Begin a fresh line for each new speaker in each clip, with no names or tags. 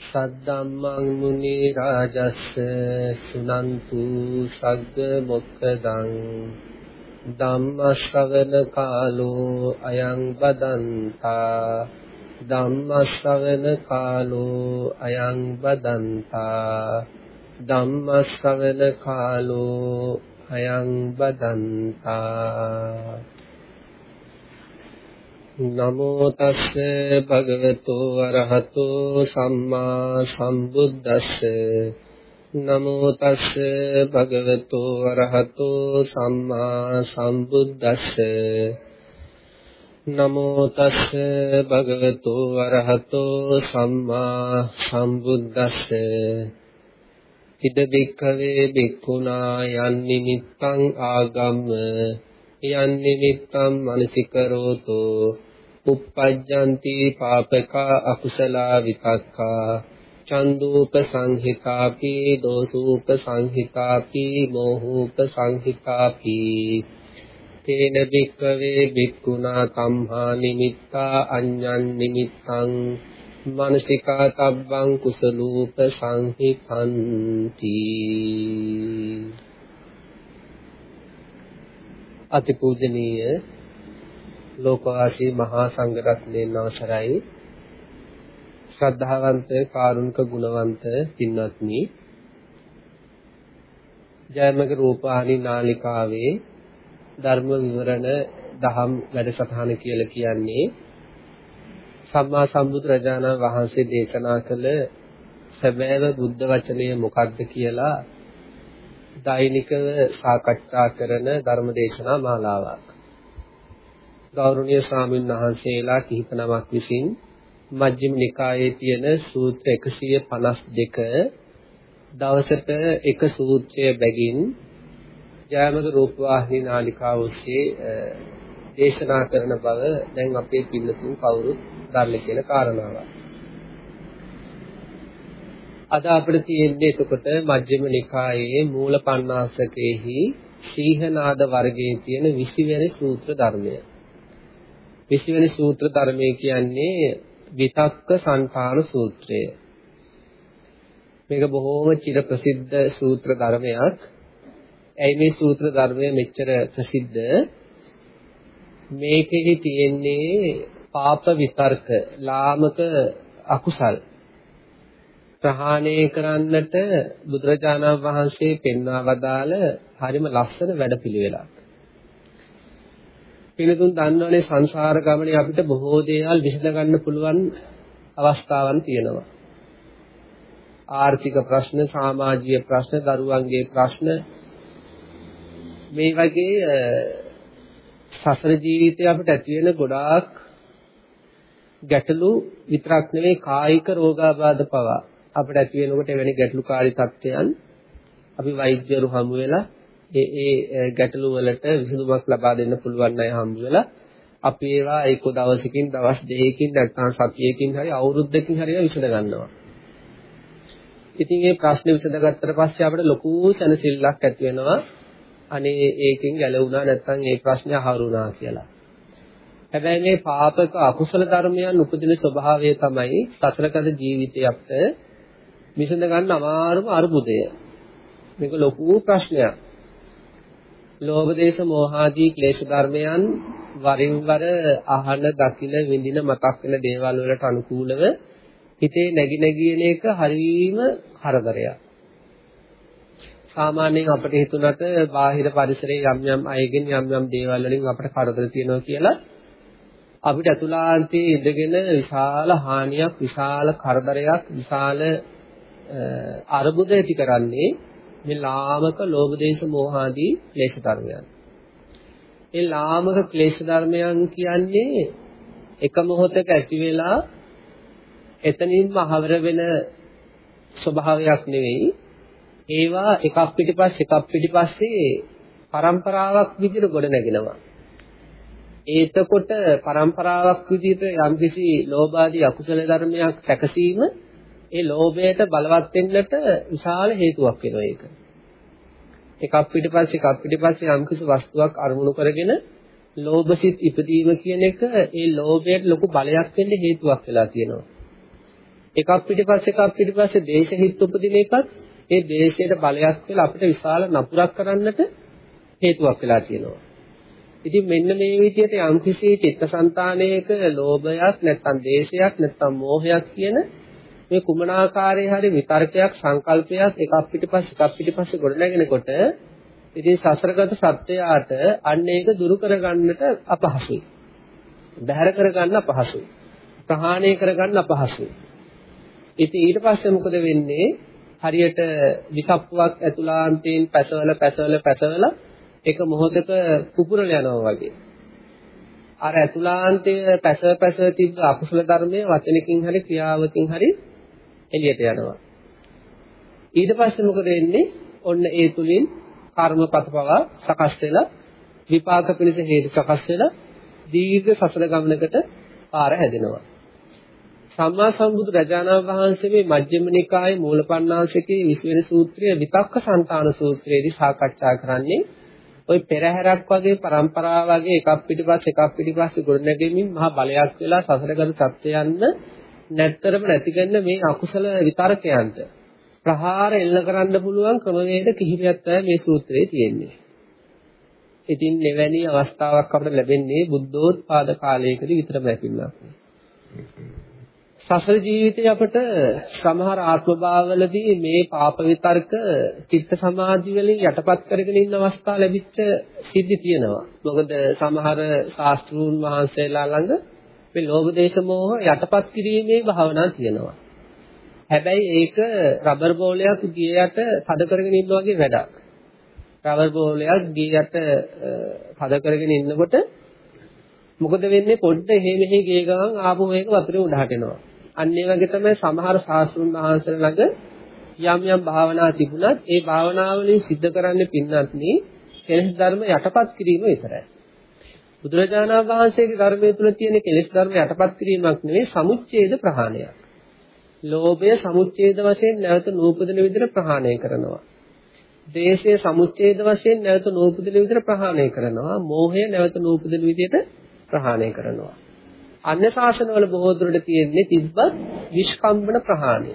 සද්දම්මං මුනි රාජස්ස සුනන්තු සග්ග මොක්ඛදං ධම්ම ශ්‍රවණ කාලෝ අයං බදන්තා ධම්ම ශ්‍රවණ කාලෝ අයං බදන්තා ධම්ම ශ්‍රවණ කාලෝ අයං බදන්තා නමෝ තස්ස භගවතු අරහතෝ සම්මා සම්බුද්දස්ස නමෝ තස්ස භගවතු අරහතෝ සම්මා සම්බුද්දස්ස නමෝ තස්ස භගවතු අරහතෝ සම්මා සම්බුද්දස්ස ඉද බික්ඛවේ බික්ඛුනා යන් නිමිත්තං ආගම්ම। යන් නිමිත්තං මනසිකරෝතෝ। Uppajjanti papaka akusala vitakka චන්දුප සංහිතාපි දෝසුප සංහිතාපි මෝහූප සංහිතාපි තේන වික්කවේ වික්කුණා කම්හා නිමිත්තා අඤ්ඤං නිමිත්තං මානසිකා තබ්බං කුසලූප සංහිතಂತಿ අතිපූජනීය ලෝකවාසී මහා සංඝරත්නයන් අවසරයි ශ්‍රද්ධාවන්ත කාරුණික ගුණවන්ත පින්වත්නි ජයමග රූපහානි නාලිකාවේ ධර්ම විවරණ දහම් වැඩසටහන කියලා කියන්නේ සම්මා සම්බුදුරජාණන් වහන්සේ දේශනා කළ සැබෑව බුද්ධ වචනය මොකක්ද කියලා දෛනිකව සාකච්ඡා කරන ධර්ම දේශනා මාලාවක්. ගෞරවනීය ස්වාමීන් වහන්සේලා කිහිප නමක් විසින් මජ්ක්‍ධිම නිකායේ තියෙන සූත්‍ර 152 දවසට එක සූත්‍රය බැගින් ජයමග රූපවාහිනී නාලිකාව ඔස්සේ දේශනා කරන බව දැන් අපේ පින්නතුන් කවුරුත් දන්නේ කියන කාරණාවක්. අද අපිට තියෙන්නේ එතකොට මජ්ක්‍ධිම නිකායේ මූල පණ්ණාසකේහි සීහනාද වර්ගයේ තියෙන 20 වෙනි සූත්‍ර ධර්මය. 20 වෙනි සූත්‍ර ධර්මය කියන්නේ විතක්ක සංඨාන සූත්‍රය. මේක බොහෝම චිර ප්‍රසිද්ධ සූත්‍ර ධර්මයක්. ඇයි මේ සූත්‍ර ධර්මය මෙච්චර ප්‍රසිද්ධ? මේකෙහි තියෙන්නේ පාප විතර්ක, ලාමක අකුසල් ප්‍රහාණය කරන්නට බුදුරජාණන් වහන්සේ පෙන්වා වදාළ හරිම ලස්සන වැඩපිළිවෙලක්. පිළිතුන් දන්නවනේ සංසාර ගමනේ අපිට බොහෝ දේවල් විසඳ ගන්න පුළුවන් අවස්ථාවන් තියෙනවා. ආර්ථික ප්‍රශ්න, සමාජීය ප්‍රශ්න, දරුවන්ගේ ප්‍රශ්න මේ වගේ සසර ජීවිතේ අපිට ඇති වෙන ගොඩාක් ගැටලු විතරක් නෙවෙයි කායික රෝගාබාධ පවා අපිට ඇති වෙනකොට එවැනි ගැටලුකාරී තත්ත්වයන් අපි වෛද්‍යවරු හමු වෙලා ඒ ඒ ගැටලු වලට විසඳුමක් ලබා දෙන්න පුළුවන් අය හම්බ වෙලා අපි ඒවා එක්ක දවසකින් දවස් දෙකකින් නැත්නම් සතියකින් හරි අවුරුද්දකින් හරි විසඳ ගන්නවා. ඉතින් මේ ප්‍රශ්නේ විසඳගත්තට පස්සේ අපිට ලොකු සැනසෙල්ලක් ඇති වෙනවා. අනේ ඒකෙන් ගැලවුණා නැත්නම් ඒ ප්‍රශ්නේ අහරුණා කියලා. හැබැයි මේ පාපක අකුසල ධර්මයන් උපදින ස්වභාවය තමයි සතරකද ජීවිතය අපිට විසඳ ගන්න අමාරුම අරුබුදය. මේක ලොකු ප්‍රශ්නයක්. ලෝභ දේශ මොහ ආදී ක්ලේශ ධර්මයන් වරින් වර අහන, දකින, විඳින, මතක් වෙන දේවල් වලට අනුකූලව හිතේ නැగి නැගින එක හරීම කරදරයක්. සාමාන්‍යයෙන් අපිට හිතුණට බාහිර පරිසරයේ යම් යම් අයගෙන් යම් යම් දේවල් වලින් අපිට කරදර තියෙනවා කියලා අපිට අතුලාන්තයේ ඉඳගෙන විශාල හානියක්, විශාල කරදරයක්, විශාල අරුබුද ඇති කරන්නේ මේ ලාමක ලෝභ දේශ මොහ ආදී ක්ලේශ ධර්මයන්. ඒ ලාමක ක්ලේශ ධර්මයන් කියන්නේ එක මොහොතක ඇති වෙලා එතනින්ම හවර වෙන ස්වභාවයක් නෙවෙයි. ඒවා එකක් පිටිපස්ස එකක් පිටිපස්සේ પરම්පරාවක් විදිහට ගොඩ නැගෙනවා. ඒතකොට પરම්පරාවක් විදිහට යම්කිසි ලෝභ ආදී අකුසල ධර්මයක් සැකසීම ඒ ලෝභයට බලවත් වෙන්නට විශාල හේතුවක් වෙනවා ඒක. එකක් පිටිපස්සේ එකක් පිටිපස්සේ යම්කිසි වස්තුවක් අරමුණු කරගෙන ලෝභසිත ඉපදීම කියන එක ඒ ලෝභයට ලොකු බලයක් වෙන්න හේතුවක් වෙලා තියෙනවා. එකක් පිටිපස්සේ එකක් පිටිපස්සේ දේශහිත උපදින එකත් ඒ දේශයට බලයක් වෙලා අපිට විශාල නපුරක් කරන්නට හේතුවක් වෙලා තියෙනවා. ඉතින් මෙන්න මේ විදිහට යම්කිසි චිත්තසංතානයක ලෝභයක් නැත්නම් දේශයක් නැත්නම් මෝහයක් කියන මේ කුමනාකාරයේ හරි විතර්කයක් සංකල්පයක් එකක් පිටිපස්ස එකක් පිටිපස්ස ගොඩනගෙනකොට ඉතින් සසරගත සත්‍යයට අන්න ඒක දුරු කරගන්නට අපහසුයි. බැහැර කරගන්න අපහසුයි. ප්‍රහාණය කරගන්න අපහසුයි. ඉතින් ඊට පස්සේ මොකද වෙන්නේ? හරියට විකප්පුවක් ඇතුළාන්තයෙන් පැසවල පැසවල පැසවල එක මොහොතක කුපුරල යනවා වගේ. අර ඇතුළාන්තයේ පැසව පැසව තිබ්බ අකුසල ධර්මයේ වචනකින් හරි ක්‍රියාවකින් හරි එළියට යනවා. ඊට පස්සේ මොකද වෙන්නේ? ඔන්න ඒ තුලින් කර්මපතපව සකස් වෙලා විපාක පිණිස හේතු සකස් වෙලා දීර්ඝ සසල ගමනකට පාර හැදෙනවා. සම්මා සම්බුදු රජාණන් වහන්සේ මේ මජ්ක්‍ධිම නිකායේ මූලපණ්ණාසකේ 20 වෙනි සූත්‍රය විතක්ක සන්තාන සූත්‍රයේදී සාකච්ඡා කරන්නේ ওই පෙරහැරක් වගේ પરම්පරාව වගේ එකක් පිටිපස්ස එකක් පිටිපස්ස ගොඩනැගෙමින් මහා බලයක් වෙලා සසරගත සත්‍යයන්ව නැත්තරම නැති කරන මේ අකුසල විතරකයන්ට ප්‍රහාර එල්ල කරන්න පුළුවන් ක්‍රමවේද කිහිපයක් තමයි මේ සූත්‍රයේ තියෙන්නේ. ඉතින් එවැනි අවස්ථාවක් අපිට ලැබෙන්නේ බුද්ධෝත්පාද කාලයකදී විතරයි පින්නක්. සසර ජීවිතේ අපට සමහර ආත්මභාවවලදී මේ පාප විතර්ක චිත්ත සමාධි වලින් යටපත් කරගෙන ඉන්න අවස්ථා ලැබිච්ච සිද්ධි තියෙනවා. මොකද සමහර ශාස්ත්‍රූන් වහන්සේලා ළඟ මේ ලෝභ දේශ මොහ යටපත් කිරීමේ භාවනා තියෙනවා. හැබැයි ඒක රබර් බෝලයක් ගියට තද කරගෙන ඉන්න වගේ වැඩක්. රබර් බෝලයක් ගියට තද කරගෙන ඉන්නකොට මොකද වෙන්නේ පොඩ්ඩ එහෙ මෙහෙ ගිය ගමන් ආපහු මේක වතුරේ උඩහට එනවා. අන්න ඒ වගේ තමයි සමහර ශාස්ත්‍රුන් වහන්සේලා ළඟ යම් යම් භාවනා තිබුණත් ඒ භාවනාවලින් සිද්ධ කරන්නේ පින්නත් නේ කෙලෙස් ධර්ම යටපත් කිරීම විතරයි. බුදුරජාණන් වහන්සේගේ ධර්මයේ තුල තියෙන කෙලෙස් ධර්ම යටපත් කිරීමක් නෙවෙයි සමුච්ඡේද ප්‍රහාණයක්. ලෝභය සමුච්ඡේද වශයෙන් නැවත නූපදින විදිහට ප්‍රහාණය කරනවා. දේශය සමුච්ඡේද වශයෙන් නැවත නූපදින විදිහට ප්‍රහාණය කරනවා. මෝහය නැවත නූපදින විදිහට ප්‍රහාණය කරනවා. අන්‍ය ශාසනවල බොහෝ දුරට තියෙන්නේ තිබ්බත් විස්කම්බන ප්‍රහාණය.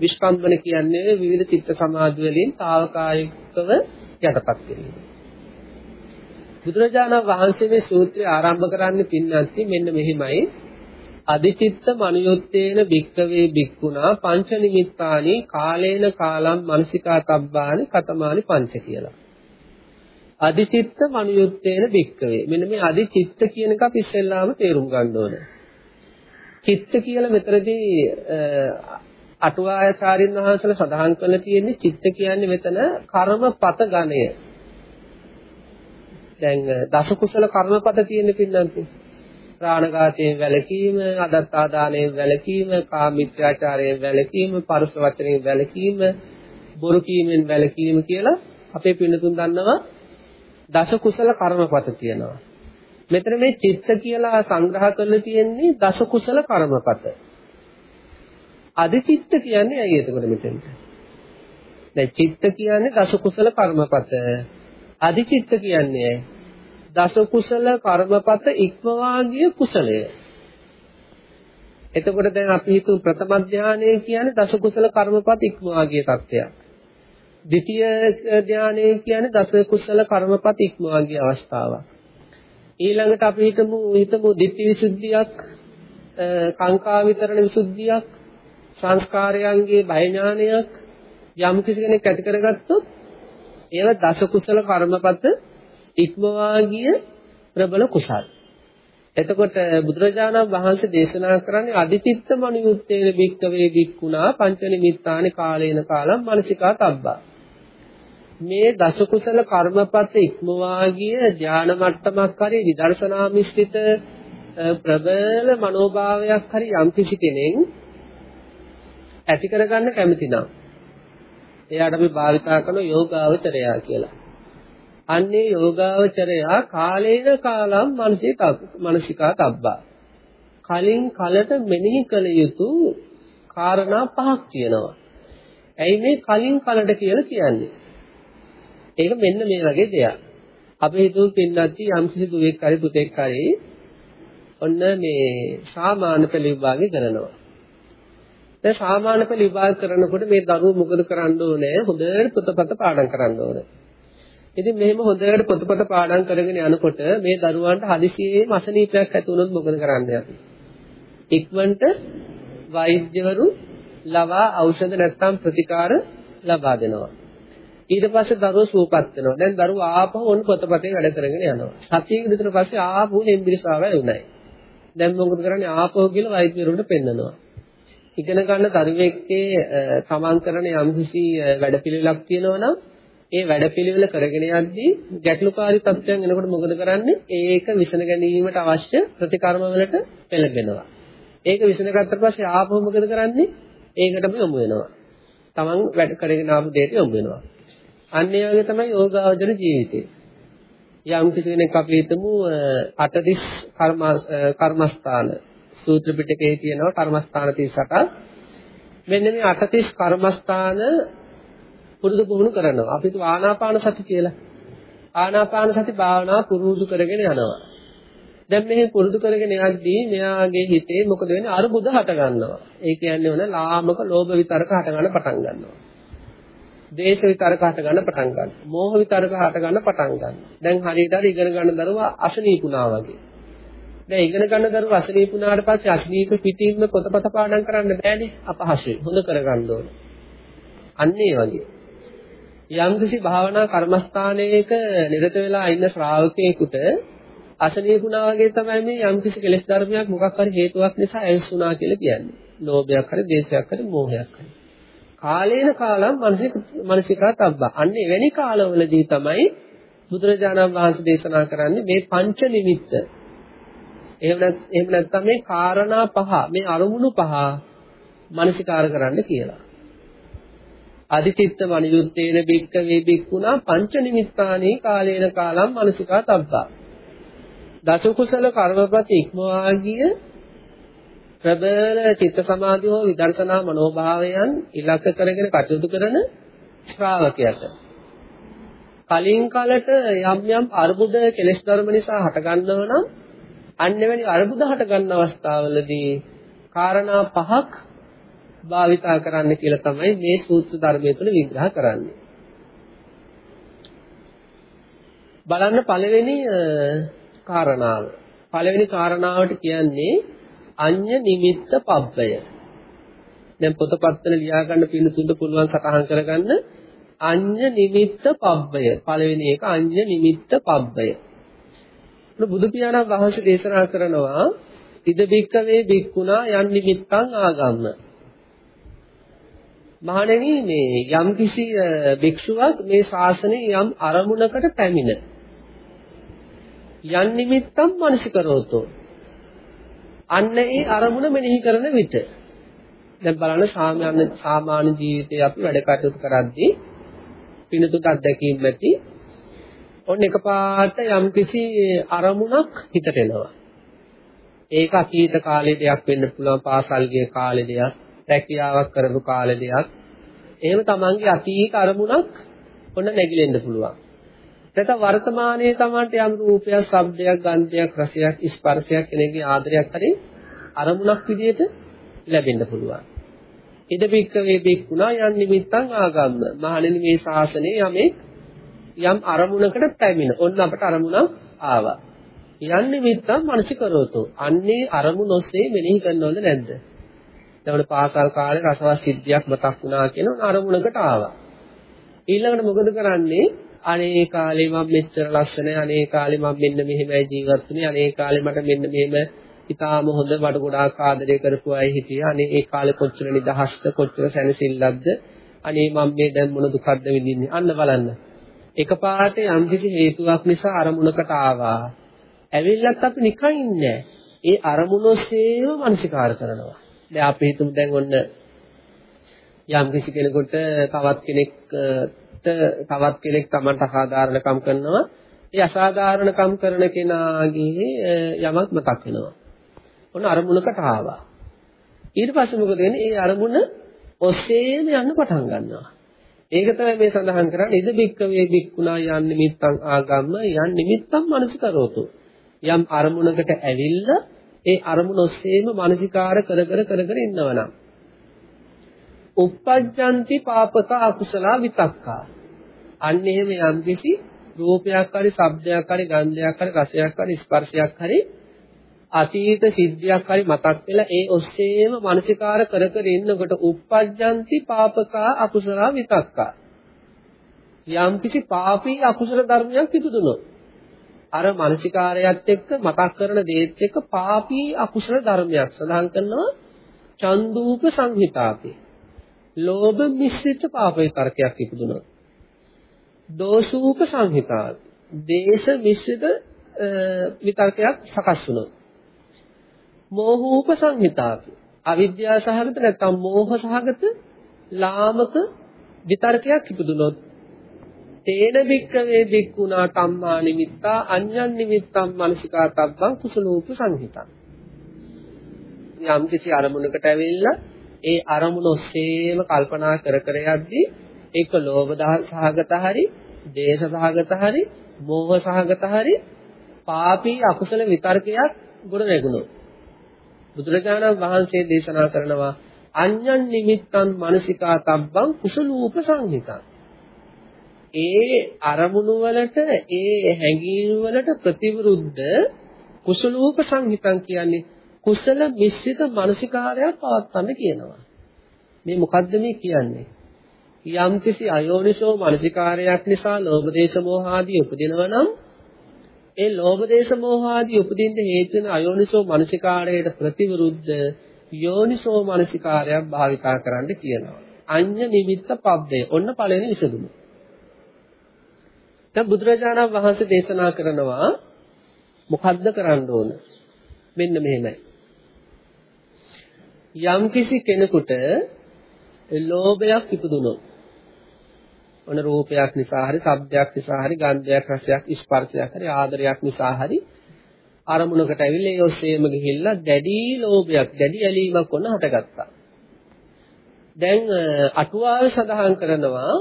විස්කම්බන කියන්නේ විවිධ චිත්ත සමාධි වලින් తాවකායිකව යටපත් කිරීම. බුදුරජාණන් වහන්සේ මේ සූත්‍රය ආරම්භ කරන්නේ පින්නන්ති මෙන්න මෙහිමයි අදිචිත්ත මනියොත්තේන භික්කවේ භික්ඛුනා පංච නිමිත්තානි කාලේන කාලම් මනසිකා තබ්බානි කතමානි පංච කියලා. අදිචිත්ත මනියොත්තේන භික්කවේ. මෙන්න මේ අදිචිත්ත කියන එක අපි ඉස්සෙල්ලාම තේරුම් ගන්න ඕනේ. චිත්ත කියලා මෙතනදී අටුවාචාරින් වහන්සේලා සඳහන් කරලා තියෙන්නේ චිත්ත කියන්නේ මෙතන කර්මපත ගණය. දැන් දස කුසල කර්මපත තියෙන පින්නන්ති. ප්‍රාණඝාතයෙන් වැළකීම, අදත්තාදානයෙන් වැළකීම, කාමීත්‍යාචාරයෙන් වැළකීම, පරුස වචනයෙන් වැළකීම, බොරු කීමෙන් වැළකීම කියලා අපේ පින්නතුන් දන්නවා දස කුසල කර්මපත තියෙනවා. මෙතන මේ චිත්ත කියලා සංග්‍රහ කරලා තියෙන්නේ දස කුසල කර්මපත. අධිචිත්ත කියන්නේ ඇයි එතකොට මෙතෙන්ට? දැන් චිත්ත කියන්නේ දස කුසල කර්මපත. අධිචිත්ත කියන්නේ දස කුසල කර්මපත ඉක්මවා ගිය කුසලය. එතකොට දැන් අපි හිතමු ප්‍රථම ධානය කියන්නේ දස කුසල කර්මපත ඉක්මවා ගිය තත්ත්වයක්. ද්විතීය ධානය කියන්නේ දස කුසල කර්මපත ඉක්මවා ගිය අවස්ථාවක්. ඊළඟට අපි හිතමු හිතමු ditthi විසුද්ධියක් කාංකා විතරණ විසුද්ධියක් සංස්කාරයන්ගේ බය ඥානයක් යම් කිසි කෙනෙක් ඇති කරගත්තොත් ඒව දස කුසල කර්මපත ඉක්මවා ගිය ප්‍රබල කුසල්. එතකොට බුදුරජාණන් වහන්සේ දේශනා කරන්නේ අදිචිත්ත මනියුත්තේන බික්කවේ බික්කුණා පංච නිමිත්තානි කාලේන කාලම් මානසිකා තබ්බා. මේ දස කුසල කර්මපත ඉක්මවා ගිය ඥාන මට්ටමක් හරි විදර්ශනා මිශ්‍රිත ප්‍රබල මනෝභාවයක් හරි යම් කිසි කෙනෙක් ඇති කරගන්න කැමති නම් එයාට අපි භාවිතා කරන යෝගාවචරයා කියලා. අන්නේ යෝගාවචරයා කාලේන කාලම් මානසිකා තබ්බා. කලින් කලට මෙනෙහි කළ යුතු කාරණා පහක් තියෙනවා. ඇයි මේ කලින් කලට කියලා කියන්නේ? ඒක මෙන්න මේ වගේ දෙයක්. අපි හිතුව පින්නත්ටි යම් කිසි දුවෙක් හරි පුතෙක් හරි ඔන්න මේ සාමාන්‍ය පෙළ විභාගේ කරනවා. දැන් සාමාන්‍ය පෙළ විභාග කරනකොට මේ දරුවෝ මොකද කරන්න ඕනේ? හොඳට පොතපත පාඩම් කරන්න ඕනේ. ඉතින් මෙහෙම හොඳට පොතපත පාඩම් කරගෙන යනකොට මේ දරුවන්ට හදිසියෙම අසනීපයක් ඇති වුණොත් මොකද කරන්නේ අපි? ඉක්මනට වෛද්‍යවරු ලවා ඖෂධ නැත්නම් ප්‍රතිකාර ලබා දෙනවා. ඊට පස්සේ දරුවෝ සුවපත් වෙනවා. දැන් දරුවෝ ආපහු ඔන්න පොතපතේ වැඩ කරගෙන යනවා. සතියක විතර පස්සේ ආපහු හෙම්බිරිසාවයි උනායි. දැන් මොකද කරන්නේ ආපහු කියලා වෛද්‍යවරුන්ට පෙන්නනවා. ඉගෙන ගන්න දරුවෙක්ගේ තමන් කරන යම්කිසි වැඩපිළිවෙලක් තියෙනවා නම් ඒ වැඩපිළිවෙල කරගෙන යද්දී ගැටලුකාරී තත්ත්වයන් එනකොට මොකද කරන්නේ? ඒක විසඳ ගැනීමට අවශ්‍ය ප්‍රතිකර්ම වලට පෙළඹෙනවා. ඒක විසඳගත්ත පස්සේ ආපහු මොකද කරන්නේ? ඒකටම යොමු වෙනවා. තමන් වැඩ කරගෙන ආපු දෙයට යොමු වෙනවා. අන්න ඒ වගේ තමයි යෝගාවචර ජීවිතේ. යම් කිසි කෙනෙක් අපි හිතමු 80 කර්ම කර්මස්ථාන සූත්‍ර පිටකයේ තියෙනවා කර්මස්ථාන 38ක්. මෙන්න මේ 80 කර්මස්ථාන පුරුදු පුහුණු කරනවා. අපි හිතුව ආනාපාන සති කියලා. ආනාපාන සති භාවනාව පුරුදු කරගෙන යනවා. දැන් මේ පුරුදු කරගෙන යද්දී මෙයාගේ හිතේ මොකද වෙන්නේ? අරුබුද හට ගන්නවා. ඒ කියන්නේ මොන ලාමක ලෝභ විතරක හට ගන්න පටන් ගන්නවා. දේශ විතරක හට ගන්න පටන් ගන්නවා. මෝහ විතරක හට ගන්න පටන් ගන්නවා. දැන් හරියට හරි ඉගෙන ගන්න දරුවා අසනීපුණා වගේ. දැන් ඉගෙන ගන්න දරුවා අසනීපුණාට පස්සේ අසනීප පිටින්ම පොතපත පාඩම් කරන්න බෑනේ. අපහසුයි. හොඳ කරගන්න ඕන. අන්න ඒ වගේ. යම්කිසි භාවනා කර්මස්ථානයක නිරත වෙලා ඉන්න ශ්‍රාවකයෙකුට අසනීපුණා වගේ තමයි මේ යම්කිසි කෙලෙස් ධර්මයක් මොකක් හරි හේතුවක් නිසා ඇවිස්සුණා කියලා කියන්නේ. ලෝභයක් හරි, දේශයක් හරි, මෝහයක් හරි. කාලේන කාලම් මානසික මානසිකා තබ්බා. අන්න එවැනි කාලවලදී තමයි බුදුරජාණන් වහන්සේ දේශනා කරන්නේ මේ පංච නිමිත්ත. එහෙම නැත් එහෙම නැත්නම් මේ කාරණා පහ, මේ අරමුණු පහ මානසිකාර කරන්න කියලා. අදිචිත්ත මනියුත්තේන බික්ක වේ බික්කුණා පංච නිමිත්තානි කාලේන කාලම් මානසිකා තබ්බා. දස කුසල කර්මපති ඉක්මවා ගිය ප්‍රබල චිත්ත සමාධිය හෝ විදර්ශනා මනෝභාවයන් ඉලක්ක කරගෙන කටයුතු කරන ශ්‍රාවකයාට කලින් කලට යම් යම් අර්බුද කෙලෙස් ධර්ම නිසා හටගන්නව නම් අන්නෙවැනි අර්බුද හටගන්න අවස්ථාවලදී කාරණා පහක් භාවිතා කරන්න කියලා තමයි මේ සූත්‍ර ධර්මය තුළ විග්‍රහ කරන්නේ. බලන්න පළවෙනි කාරණාව. පළවෙනි කාරණාවට කියන්නේ අඤ්ඤ නිමිත්ත පබ්බය. දැන් පොතපත්වල ලියා ගන්න පිළිතුරු පුළුවන් සටහන් කරගන්න අඤ්ඤ නිමිත්ත පබ්බය. පළවෙනි එක අඤ්ඤ නිමිත්ත පබ්බය. බුදු පියාණන් වහන්සේ දේශනා කරනවා ඉද බික්කවේ බික්කුණා යන් නිමිත්තං ආගම්ම. මහණෙනි මේ යම්කිසි භික්ෂුවක් මේ ශාසනයේ යම් අරමුණකට පැමිණ යන් නිමිත්තම් මනසිකරෝතෝ අන්න ඒ අරමුණ මෙනෙහි කරන විට දැන් බලන්න සාමාන්‍ය සාමාන්‍ය ජීවිතේ අපි වැඩ කටයුතු කරද්දී පිනතුට අත්දැකීම් ඇති ඔන්න එකපාරට යම්කිසි අරමුණක් හිතට එනවා ඒක අතීත කාලේ දෙයක් වෙන්න පුළුවන් පාසල් ගිය කාලේ දෙයක් රැකියාවක් කරපු කාලේ දෙයක් එහෙම තමන්ගේ අතීත අරමුණක් ඔන්න නැగిලෙන්න පුළුවන් නැත්නම් වර්තමානයේ Tamanට යම් රූපයක්, ශබ්දයක්, ගන්ධයක්, රසයක්, ස්පර්ශයක් කෙනෙක්ගේ ආදරයක් හරි අරමුණක් විදිහට ලැබෙන්න පුළුවන්. ඉද බික්කවේ බික්ුණා යන් නිමිත්තන් ආගම්ම. මහණෙනි මේ ශාසනයේ යමෙක් යම් අරමුණකට පැමිණ. ඔන්න අපට අරමුණක් ආවා. යන් නිමිත්තන් මනසිකරෝතෝ. අන්නේ අරමුණ ඔස්සේ මෙනෙහි කරනවද නැද්ද? එතකොට පාසල් කාලේ රසවත් සිද්ධියක් මතක් වුණා කියන අරමුණකට ආවා. ඊළඟට මොකද කරන්නේ? අනේ කාලේ මම මෙච්චර ලස්සනයි අනේ කාලේ මම මෙන්න මෙහෙමයි ජීවත් වුනේ අනේ කාලේ මට මෙන්න මෙහෙම ඉතාලම හොඳ මට ගොඩාක් ආදරය කරපු අය හිටියා අනේ ඒ කාලේ කොච්චර නිදහස්ද කොච්චර සැනසෙල්ලක්ද අනේ මම මේ දැන් මොන දුකක්ද විඳින්නේ අන්න බලන්න එකපාරට යම්කිසි හේතුවක් නිසා අරමුණකට ආවා ඇවිල්ලත් අපි නිකන් ඉන්නේ ඒ අරමුණ ඔස්සේම මනසිකාර කරනවා දැන් අපි හිතමු දැන් ඔන්න යම් කිසි කෙනෙකුට තවත් කෙනෙක්ට තවත් කෙනෙක් Tamanට අසාධාරණකම් කරනවා ඒ අසාධාරණකම් කරන කෙනාගේ යමක් මතක් වෙනවා. ඔන්න අරමුණකට ආවා. ඊට පස්සේ මොකද වෙන්නේ? ඒ අරමුණ ඔස්සේම යන්න පටන් ගන්නවා. ඒක තමයි මේ සඳහන් කරන්නේ. ඉද බික්කවේ බික්කුණා යන් නිමිත්තං ආගම්ම යන් නිමිත්තං මනසිකරෝතු. යම් අරමුණකට ඇවිල්ලා ඒ අරමුණ ඔස්සේම මානසිකාර කර කර කර කර ඉන්නවනම්. uppajjanti papaka akusala vitakka අන්න එහෙම යම්කිසි රූපයක් හරි ශබ්දයක් හරි ගන්ධයක් හරි රසයක් හරි ස්පර්ශයක් හරි අතීත සිද්ධියක් හරි මතක් වෙලා ඒ ඔස්සේම මානසිකාර කර කර ඉන්නකොට uppajjanti papaka akusala vitakka. යම්කිසි පාපී අකුසල ධර්මයක් ඉපදුනොත් අර මානසිකාරයත් එක්ක මතක් කරන දේත් එක්ක පාපී අකුසල ධර්මයක් සඳහන් කරනවා චන්දූප සංහිතාපේ. ලෝභ මිශ්‍රිත පාප විතර්කයක් ඉපදුනොත් දෝෂූප සංහිතාව දේශ මිශ්‍රිත විතර්කයක් සකස් වුණොත් මෝහූප සංහිතාව අවිද්‍යාව සහගත නැත්නම් මෝහ සහගත ලාමක විතර්කයක් ඉපදුනොත් තේන භික්කවේ භික්ඛුනා කම්මා නිමිත්තා අඤ්ඤන් නිමිත්තම් මනසිකා තබ්බං කුසලෝප සංහිතං. යම් කිසි අරමුණකට ඇවිල්ලා ඒ අරමුණ ඔස්සේම කල්පනා කර කර යද්දී ඒක ලෝභ සහගත හරි, දේශ සහගත හරි, මෝහ සහගත හරි පාපී අකුසල විතර්කයක් ගොඩ නැගුණොත් බුදුරජාණන් වහන්සේ දේශනා කරනවා අඤ්ඤන් නිමිත්තන් මනසිකා තබ්බං කුසලූප සංහිතං ඒ අරමුණු වලට ඒ හැඟීම් වලට ප්‍රතිවිරුද්ධ කුසලූප සංහිතං කියන්නේ කුසල මිශ්‍රිත මානසිකාරයක් පවත්වන්න කියනවා. මේ මොකද්ද මේ කියන්නේ? යම්කිසි අයෝනිසෝ මානසිකාරයක් නිසා ලෝභ දේශ මොහ ආදී උපදිනවා නම් ඒ ලෝභ දේශ මොහ ආදී උපදින්න හේතු වෙන අයෝනිසෝ මානසිකාරයට ප්‍රතිවිරුද්ධ යෝනිසෝ මානසිකාරයක් භාවිතා කරන්න කියනවා. අඤ්ඤ නිමිත්ත පබ්බේ. ඔන්න පළවෙනි විසඳුම. දැන් බුදුරජාණන් වහන්සේ දේශනා කරනවා මොකද්ද කරන්න ඕන? මෙන්න මෙහෙමයි. යම්කිසි කෙනෙකුට ලෝභයක් ඉපදුනොත් ඔන රූපයක් නිසා හරි, ශබ්දයක් නිසා හරි, ගන්ධයක්, රසයක්, ස්පර්ශයක් හරි, ආදරයක් නිසා හරි අරමුණකට ඇවිල්ලා ඒ ඔස්සේම ගිහිල්ලා දැඩි ලෝභයක්, දැඩි ඇලීමක් ඔන්න හටගත්තා. දැන් අටුවාවේ සඳහන් කරනවා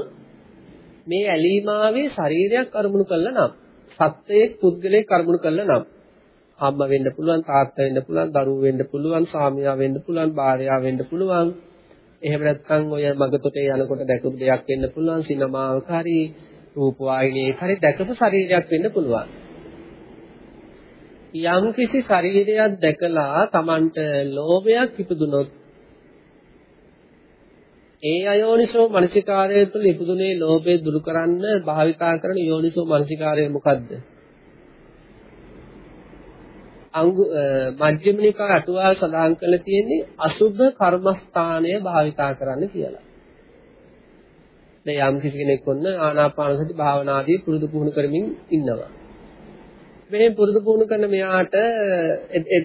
මේ ඇලීම ආවේ ශරීරයක් අරමුණු කළා නම්, සත්වයේ පුද්ගලයෙක් අරමුණු කළා නම් අම්මා වෙන්න පුළුවන් තාත්තා වෙන්න පුළුවන් දරුවෝ වෙන්න පුළුවන් ස්වාමියා වෙන්න පුළුවන් භාර්යාව වෙන්න පුළුවන් එහෙම නැත්නම් ඔය මගතොටේ යනකොට දැකපු දෙයක් වෙන්න පුළුවන් සිනමාවක හරි රූප වාහිනියක හරි දැකපු ශරීරයක් වෙන්න පුළුවන් යම් කිසි ශරීරයක් දැකලා Tamanට ලෝභයක් ඉපදුනොත් ඒ අයෝනිසෝ මනසිකාරය තුළ ඉපදුනේ ලෝභය දුරු කරන්න භාවිතා කරන යෝනිසෝ මනසිකාරය මොකද්ද? අංගු මජ්ක්‍ධිම නිකාය අටුවාව සඳහන් කරලා තියෙන්නේ අසුභ කර්මස්ථානය භාවිතා කරන්න කියලා. දැන් යම් කිසි කෙනෙක් වොන්න ආනාපාන සති භාවනාදී පුරුදු පුහුණු කරමින් ඉන්නවා. මේ පුරුදු පුහුණු කරන මෙයාට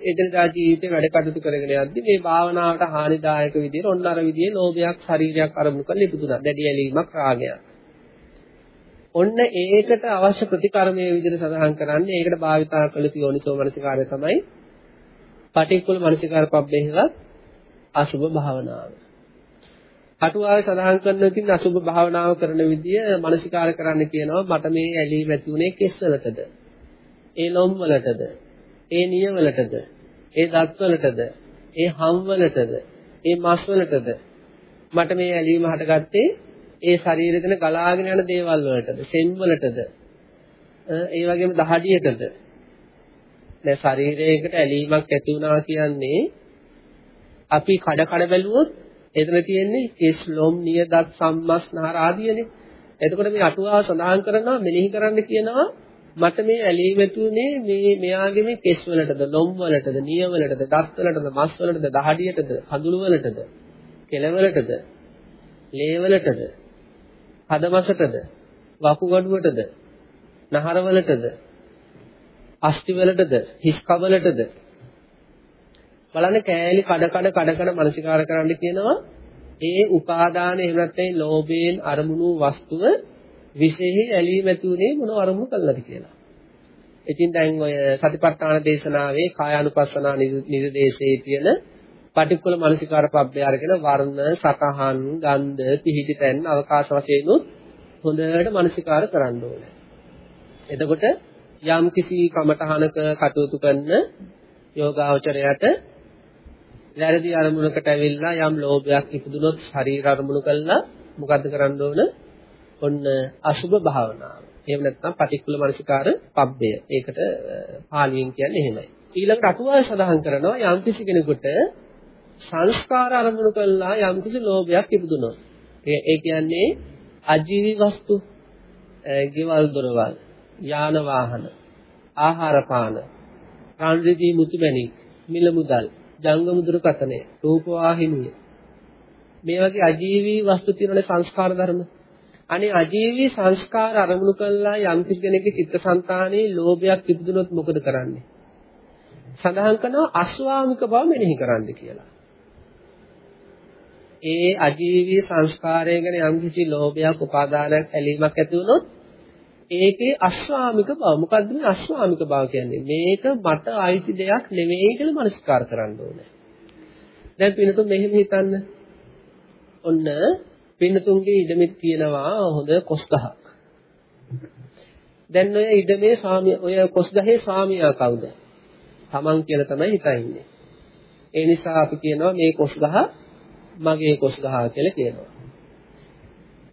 එදිනදා ජීවිතේ වැඩ කටයුතු කරගෙන යද්දි මේ භාවනාවට හානිදායක විදිහට ඔන්න අර විදිහේ ලෝභයක් ශරීරයක් අරමුණු කරලා ඉපදුනා. දැඩි ඇලීමක් රාගයක්. ඔන්න ඒකට අවශ්‍ය ප්‍රතිකර්මයේ විදිහට සඳහන් කරන්නේ ඒකට භාවිතා කළ යෝනිසෝ මනසිකාරය තමයි පටික්කුල මනසිකාර පබ්බේහවත් අසුභ භාවනාව. අටුවාවේ සඳහන් කරන ඉතින් අසුභ භාවනාව කරන විදිය මනසිකාර කරන්න කියනවා මට මේ ඇලී වැති උනේ කෙස් වලටද? ඒ ලොම් වලටද? ඒ නිය වලටද? ඒ දත් වලටද? ඒ හම් වලටද? ඒ මස් වලටද? මට මේ ඇලීම හටගත්තේ ඒ ශරීරෙ දෙන ගලාගෙන යන දේවල් වලටද සෙම් වලටද? ඒ වගේම දහඩියටද? දැන් ශරීරයකට ඇලීමක් ඇති වුණා කියන්නේ අපි කඩ කඩ බැලුවොත් එතන තියෙන්නේ කෙස් ලොම් නියදත් සම්මස්නහර ආදීනේ එතකොට මේ අටුවාව සඳහන් කරනවා මෙනෙහි කරන්න කියනවා මට මේ ඇලීම ඇතුනේ මේ මෙයාගේ මේ කෙස් වලටද ලොම් වලටද නිය වලටද දත් වලටද මස් වලටද දහඩියටද කඳුළු වලටද කෙල වලටද ලේ වලටද? හදමසටද වකුගඩුවටද නහරවලටද අස්තිවලටද හිස් කබලටද බලන්න කෑලි කඩ කඩ කඩ කඩ මනසිකාර කරන්න කියනවා ඒ උපාදාන එහෙම නැත්නම් ලෝභයෙන් අරමුණු වස්තුව විශේෂ ඇලීම ඇති උනේ මොන අරමුණු කළාද කියලා. ඉතින් දැන් ඔය සතිපට්ඨාන දේශනාවේ කායානුපස්සනා නිර්දේශයේ තියෙන පටික්කුල මානසිකාර පබ්බය අරගෙන වර්ණ, සතහන්, ගන්ධ, පිහිටි තැන් අවකාශ වශයෙන් උත් හොඳට මානසිකාර කරන්න ඕනේ. එතකොට යම් කිසි කමඨහනක කටයුතු කරන යෝගාවචරයට වැරදි අරමුණකට ඇවිල්ලා යම් ලෝභයක් ඉපදුනොත් ශරීර අරමුණු කළා මොකද්ද කරන්න ඕන? ඔන්න අසුභ භාවනාව. එහෙම නැත්නම් පටික්කුල මනසිකාර පබ්බය. ඒකට පාලියෙන් කියන්නේ එහෙමයි. ඊළඟට අටුවාව සඳහන් කරනවා යම් කිසි කෙනෙකුට සංස්කාර අරමුණු කළා යම් කිසි ලෝභයක් ඉපදුනොත්. ඒ කියන්නේ අජීවී වස්තු, ගෙවල් දොරවල්, යාන වාහන, ආහාර පාන, කාන්දේදී මුතුමැණික්, මිල මුදල්, ජංගම දුරකථනය, රූපවාහිනිය. මේ වගේ අජීවී වස්තු තියෙනනේ සංස්කාර ධර්ම. අනේ අජීවී සංස්කාර අරමුණු කළා යම් කෙනෙකුගේ චිත්තසංතානයේ ලෝභයක් ඉපදුනොත් මොකද කරන්නේ? සඳහන් කරනවා අස්වාමික බව මෙනෙහි කරන්න කියලා. ඒ අජීවී සංස්කාරය ගැන යම් කිසි ලෝභයක් උපාදානයක් ඇලීමක් ඇති වුණොත් ඒකේ අස්වාමික බව මොකද්ද මේ අස්වාමික බව කියන්නේ මේක මට අයිති දෙයක් නෙවෙයි කියලා මනස්කාර කරන්න ඕනේ දැන් පිනතුන් මෙහෙම හිතන්න ඔන්න පින්නතුන්ගේ ඉඩමෙත් තියෙනවා හොඳ කොස් ගහක්. දැන් ඔය ඉඩමේ ස්වාමිය ඔය කොස් ගහේ ස්වාමියා කවුද? Taman කියලා තමයි හිතන්නේ. ඒ නිසා අපි කියනවා මේ කොස් ගහ මගේ කොස් ගහ කියලා කියනවා.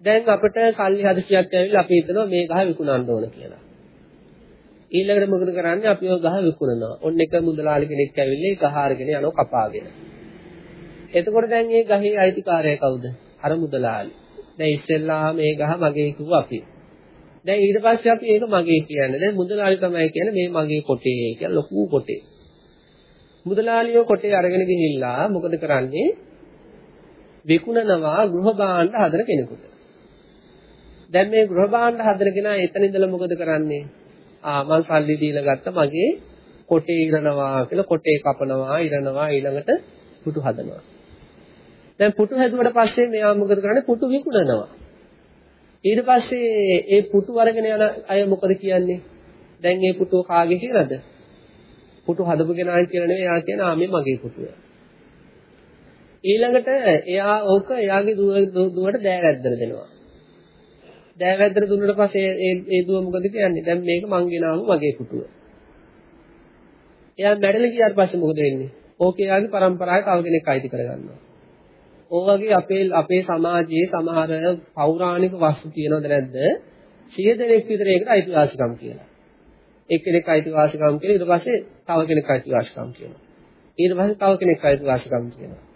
දැන් අපිට සල්ලි හදිසියක් ඇවිල්ලා අපි හිතනවා මේ ගහ විකුණන්න ඕන කියලා. ඊළඟට මොකද කරන්නේ අපි ඔය ගහ විකුණනවා. ඔන්න එක මුදලාලි කෙනෙක් ඇවිල්ලා ඒ ගහ අරගෙන යනවා කපාගෙන. එතකොට දැන් මේ ගහේ අයිතිකාරය කවුද? අර මුදලාලි. දැන් ඉස්සෙල්ලා මේ ගහ මගේ කිව්වා අපි. දැන් ඊට පස්සේ අපි ඒක මගේ කියන්නේ. දැන් මුදලාලි තමයි කියන්නේ මේ මගේ කොටේ කියලා ලොකු කොටේ. මුදලාලියෝ කොටේ අරගෙන ගිහිල්ලා මොකද කරන්නේ? විකුණනවා ගෘහ භාණ්ඩ හදන කෙනෙකුට. දැන් මේ ගෘහ භාණ්ඩ හදන කෙනා එතන ඉඳලා මොකද කරන්නේ? ආ මං සල්ලි දීලා ගත්ත මගේ කොටේ ඉරනවා කියලා කොටේ කපනවා ඉරනවා ඊළඟට පුටු හදනවා. දැන් පුටු හැදුවට පස්සේ මෙයා මොකද කරන්නේ? පුටු විකුණනවා. ඊට පස්සේ ඒ පුටු අරගෙන යන අය මොකද කියන්නේ? දැන් මේ පුටුව කාගේ කියලාද? පුටු හදපු කෙනා කියලා නෙවෙයි එයා කියන ආ මේ මගේ පුටුව. ඊළඟට එයා ඕක එයාගේ දුවට දෑවැද්දට දෙනවා. දෑවැද්දට දුන්නට පස්සේ ඒ ඒ දුව මොකද කියන්නේ? දැන් මේක මං ගෙනාවු මගේ පුටුව. එයා මැඩල ගියාට පස්සේ මොකද වෙන්නේ? ඕක එයාගේ પરම්පරාවේ තව කෙනෙක් අයිති කරගන්නවා. ඔයගේ අපේ අපේ සමාජයේ සමහර පෞරාණික වස්තු තියෙනවද නැද්ද? 100 දෙනෙක් විතර ඒකට අයිතිවාසිකම් කියලා. එක්කෙනෙක් අයිතිවාසිකම් කියලා ඊට පස්සේ තව කෙනෙක් අයිතිවාසිකම් කියනවා. ඊට පස්සේ තව කෙනෙක් අයිතිවාසිකම් කියනවා.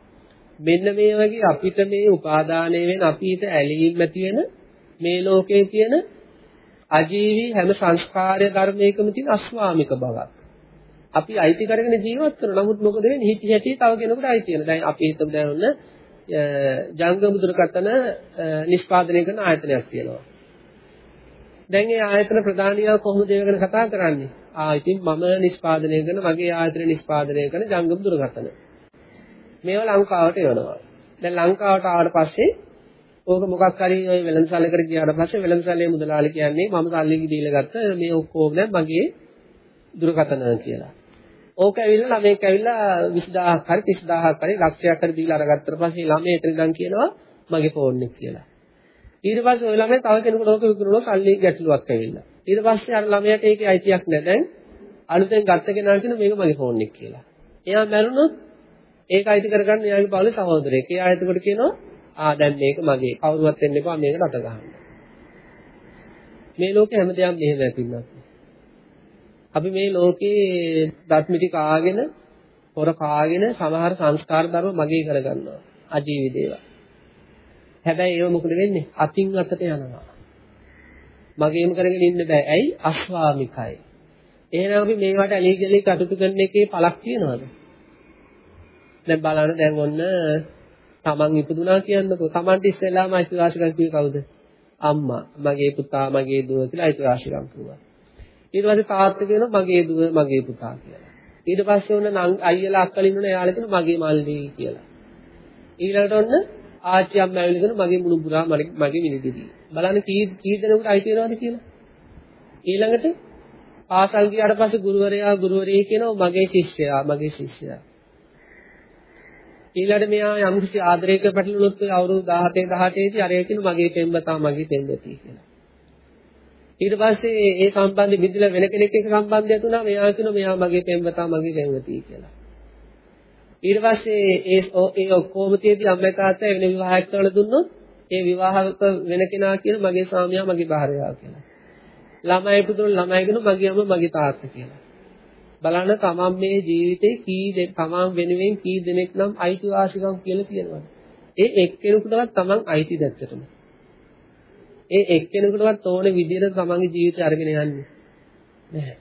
මෙන්න මේ වගේ අපිට මේ උපාදානය වෙන අපිට ඇලීම් ඇති වෙන මේ ලෝකයේ තියෙන අජීවී හැම සංස්කාරය ධර්මයකම තියෙන අස්වාමික බවක්. අපි අයිති කරගෙන ජීවත් කරනවා. නමුත් මොකද වෙන්නේ? හිත හැටි තව කෙනෙකුට අයිති වෙනවා. දැන් අපි හිතමු දැන් ඔන්න ජංගම දුරකථන නිෂ්පාදනය කරන ආයතනයක් තියෙනවා. දැන් ඒ ආයතන ප්‍රධානියා කොහොමද ඒ ගැන කතා කරන්නේ? ආ ඉතින් මම නිෂ්පාදනය කරන මගේ ආයතන නිෂ්පාදනය කරන ජංගම දුරකථන. මේවා ලංකාවට එවනවා. දැන් ලංකාවට ආවට පස්සේ ඕක මොකක් හරි ඔය වෙළඳසැලකට ගියාට පස්සේ වෙළඳසැලේ මුදලාලි කියන්නේ මම සල්ලි දීලා ගත්ත මේ ඔක්කොම දැන් මගේ දුරකථන කියලා. ඕක ඇවිල්ලා ළමයෙක් ඇවිල්ලා 20000ක් හරි 30000ක් හරි ලක්ෂයක් හරි දීලා අරගත්තට පස්සේ ළමයා එතන ඉඳන් කියනවා මගේ ෆෝන් එක කියලා. ඊට පස්සේ ওই ළමයා තව කෙනෙකුට ඕක විකුණනවා සල්ලි ගැටලුවක් ඇවිල්ලා. ඊට පස්සේ අර ළමයාට ඒකේ අයිතියක් නැහැ. දැන් අලුතෙන් ගත්ත කෙනා කියන මේක මගේ ෆෝන් එක කියලා. එයා මැරුණොත් ඒක අයිති කරගන්න එයාගේ පවුලේ සහෝදරයෙක්. එයා එතකොට කියනවා ආ දැන් මේක මගේ. කවුරුවත් එන්න එපා මේක රට ගහන්න. මේ ලෝකේ හැමදේම මෙහෙම ඇතින්නත්. අපි මේ ලෝකේ දත්මිටි කාගෙන පොර කාගෙන සමහර සංස්කාර ධර්ම මගේ කරගන්නවා අජීවී දේවල්. හැබැයි ඒව මොකද වෙන්නේ? අතින් අතට යනවා. මගේම කරගෙන ඉන්න බෑ. ඇයි? අස්වාමිකයි. එහෙනම් අපි මේවට ඇලී ගලී කටයුතු කරන එකේ පළක් තියනවද? දැන් බලන්න දැන් ඔන්න තමන් ඉපදුනා කියන්නකෝ. තමන්ට ඉස්සෙල්ලාම අයිතිවාසිකම් කිව්වේ කවුද? අම්මා. මගේ පුතා, මගේ දුව කියලා අයිතිවාසිකම් කිව්වා. ඊට පස්සේ තාත්තා කියනවා මගේ දුව මගේ පුතා කියලා. ඊට පස්සේ ඔන්න අයියලා අක්කලා ඉන්නන එයාලා කියනවා මගේ මල්ලි කියලා. ඊළඟට ඔන්න ආච්චි අම්මා ඇවිල්ලාගෙන මගේ මුණුබුරා මගේ මිනිදිදී. බලන්න කී කී දෙනෙකුට අයිති වෙනවද කියලා. ඊළඟට පාසල් ගියාට පස්සේ ගුරුවරයා ගුරුවරිය කියනවා මගේ ශිෂ්‍යයා මගේ ශිෂ්‍යයා. ඊළඟට මෙයා යම් කිසි ආදරයක පැටලුනොත් අවුරුදු 17 18 දී අරය කියන මගේ පෙම්බතා මගේ පෙම්බතිය කියලා. ඊට පස්සේ ඒ සම්බන්ධෙ මිදලා වෙන කෙනෙක් එක්ක සම්බන්ධයක් තුනා මෙයා කියනවා මෙයා මගේ පෙම්බතා මගේ පෙම්වතිය කියලා. ඊට පස්සේ ඒ ඒ ඔක්කොම තියදී අම්මා තාත්තා වෙන විවාහයක් කරලා දුන්නොත් ඒ විවාහක වෙන කෙනා කියන මගේ ස්වාමියා මගේ භාර්යාව කියලා. ළමයි පුදුන ළමයි කියන මගේ අම්මා මගේ තාත්තා කියලා. බලන්න තමන් මේ ජීවිතේ කී තමන් වෙනුවෙන් කී දෙනෙක් නම් අයිතිවාසිකම් කියලා කියනවද? ඒ එක්කෙනෙකුටවත් තමන් අයිති දැත්තටම. ඒ එක්කෙනෙකුටවත් ඕන විදිහට තමන්ගේ ජීවිතය අරගෙන යන්නේ නැහැ.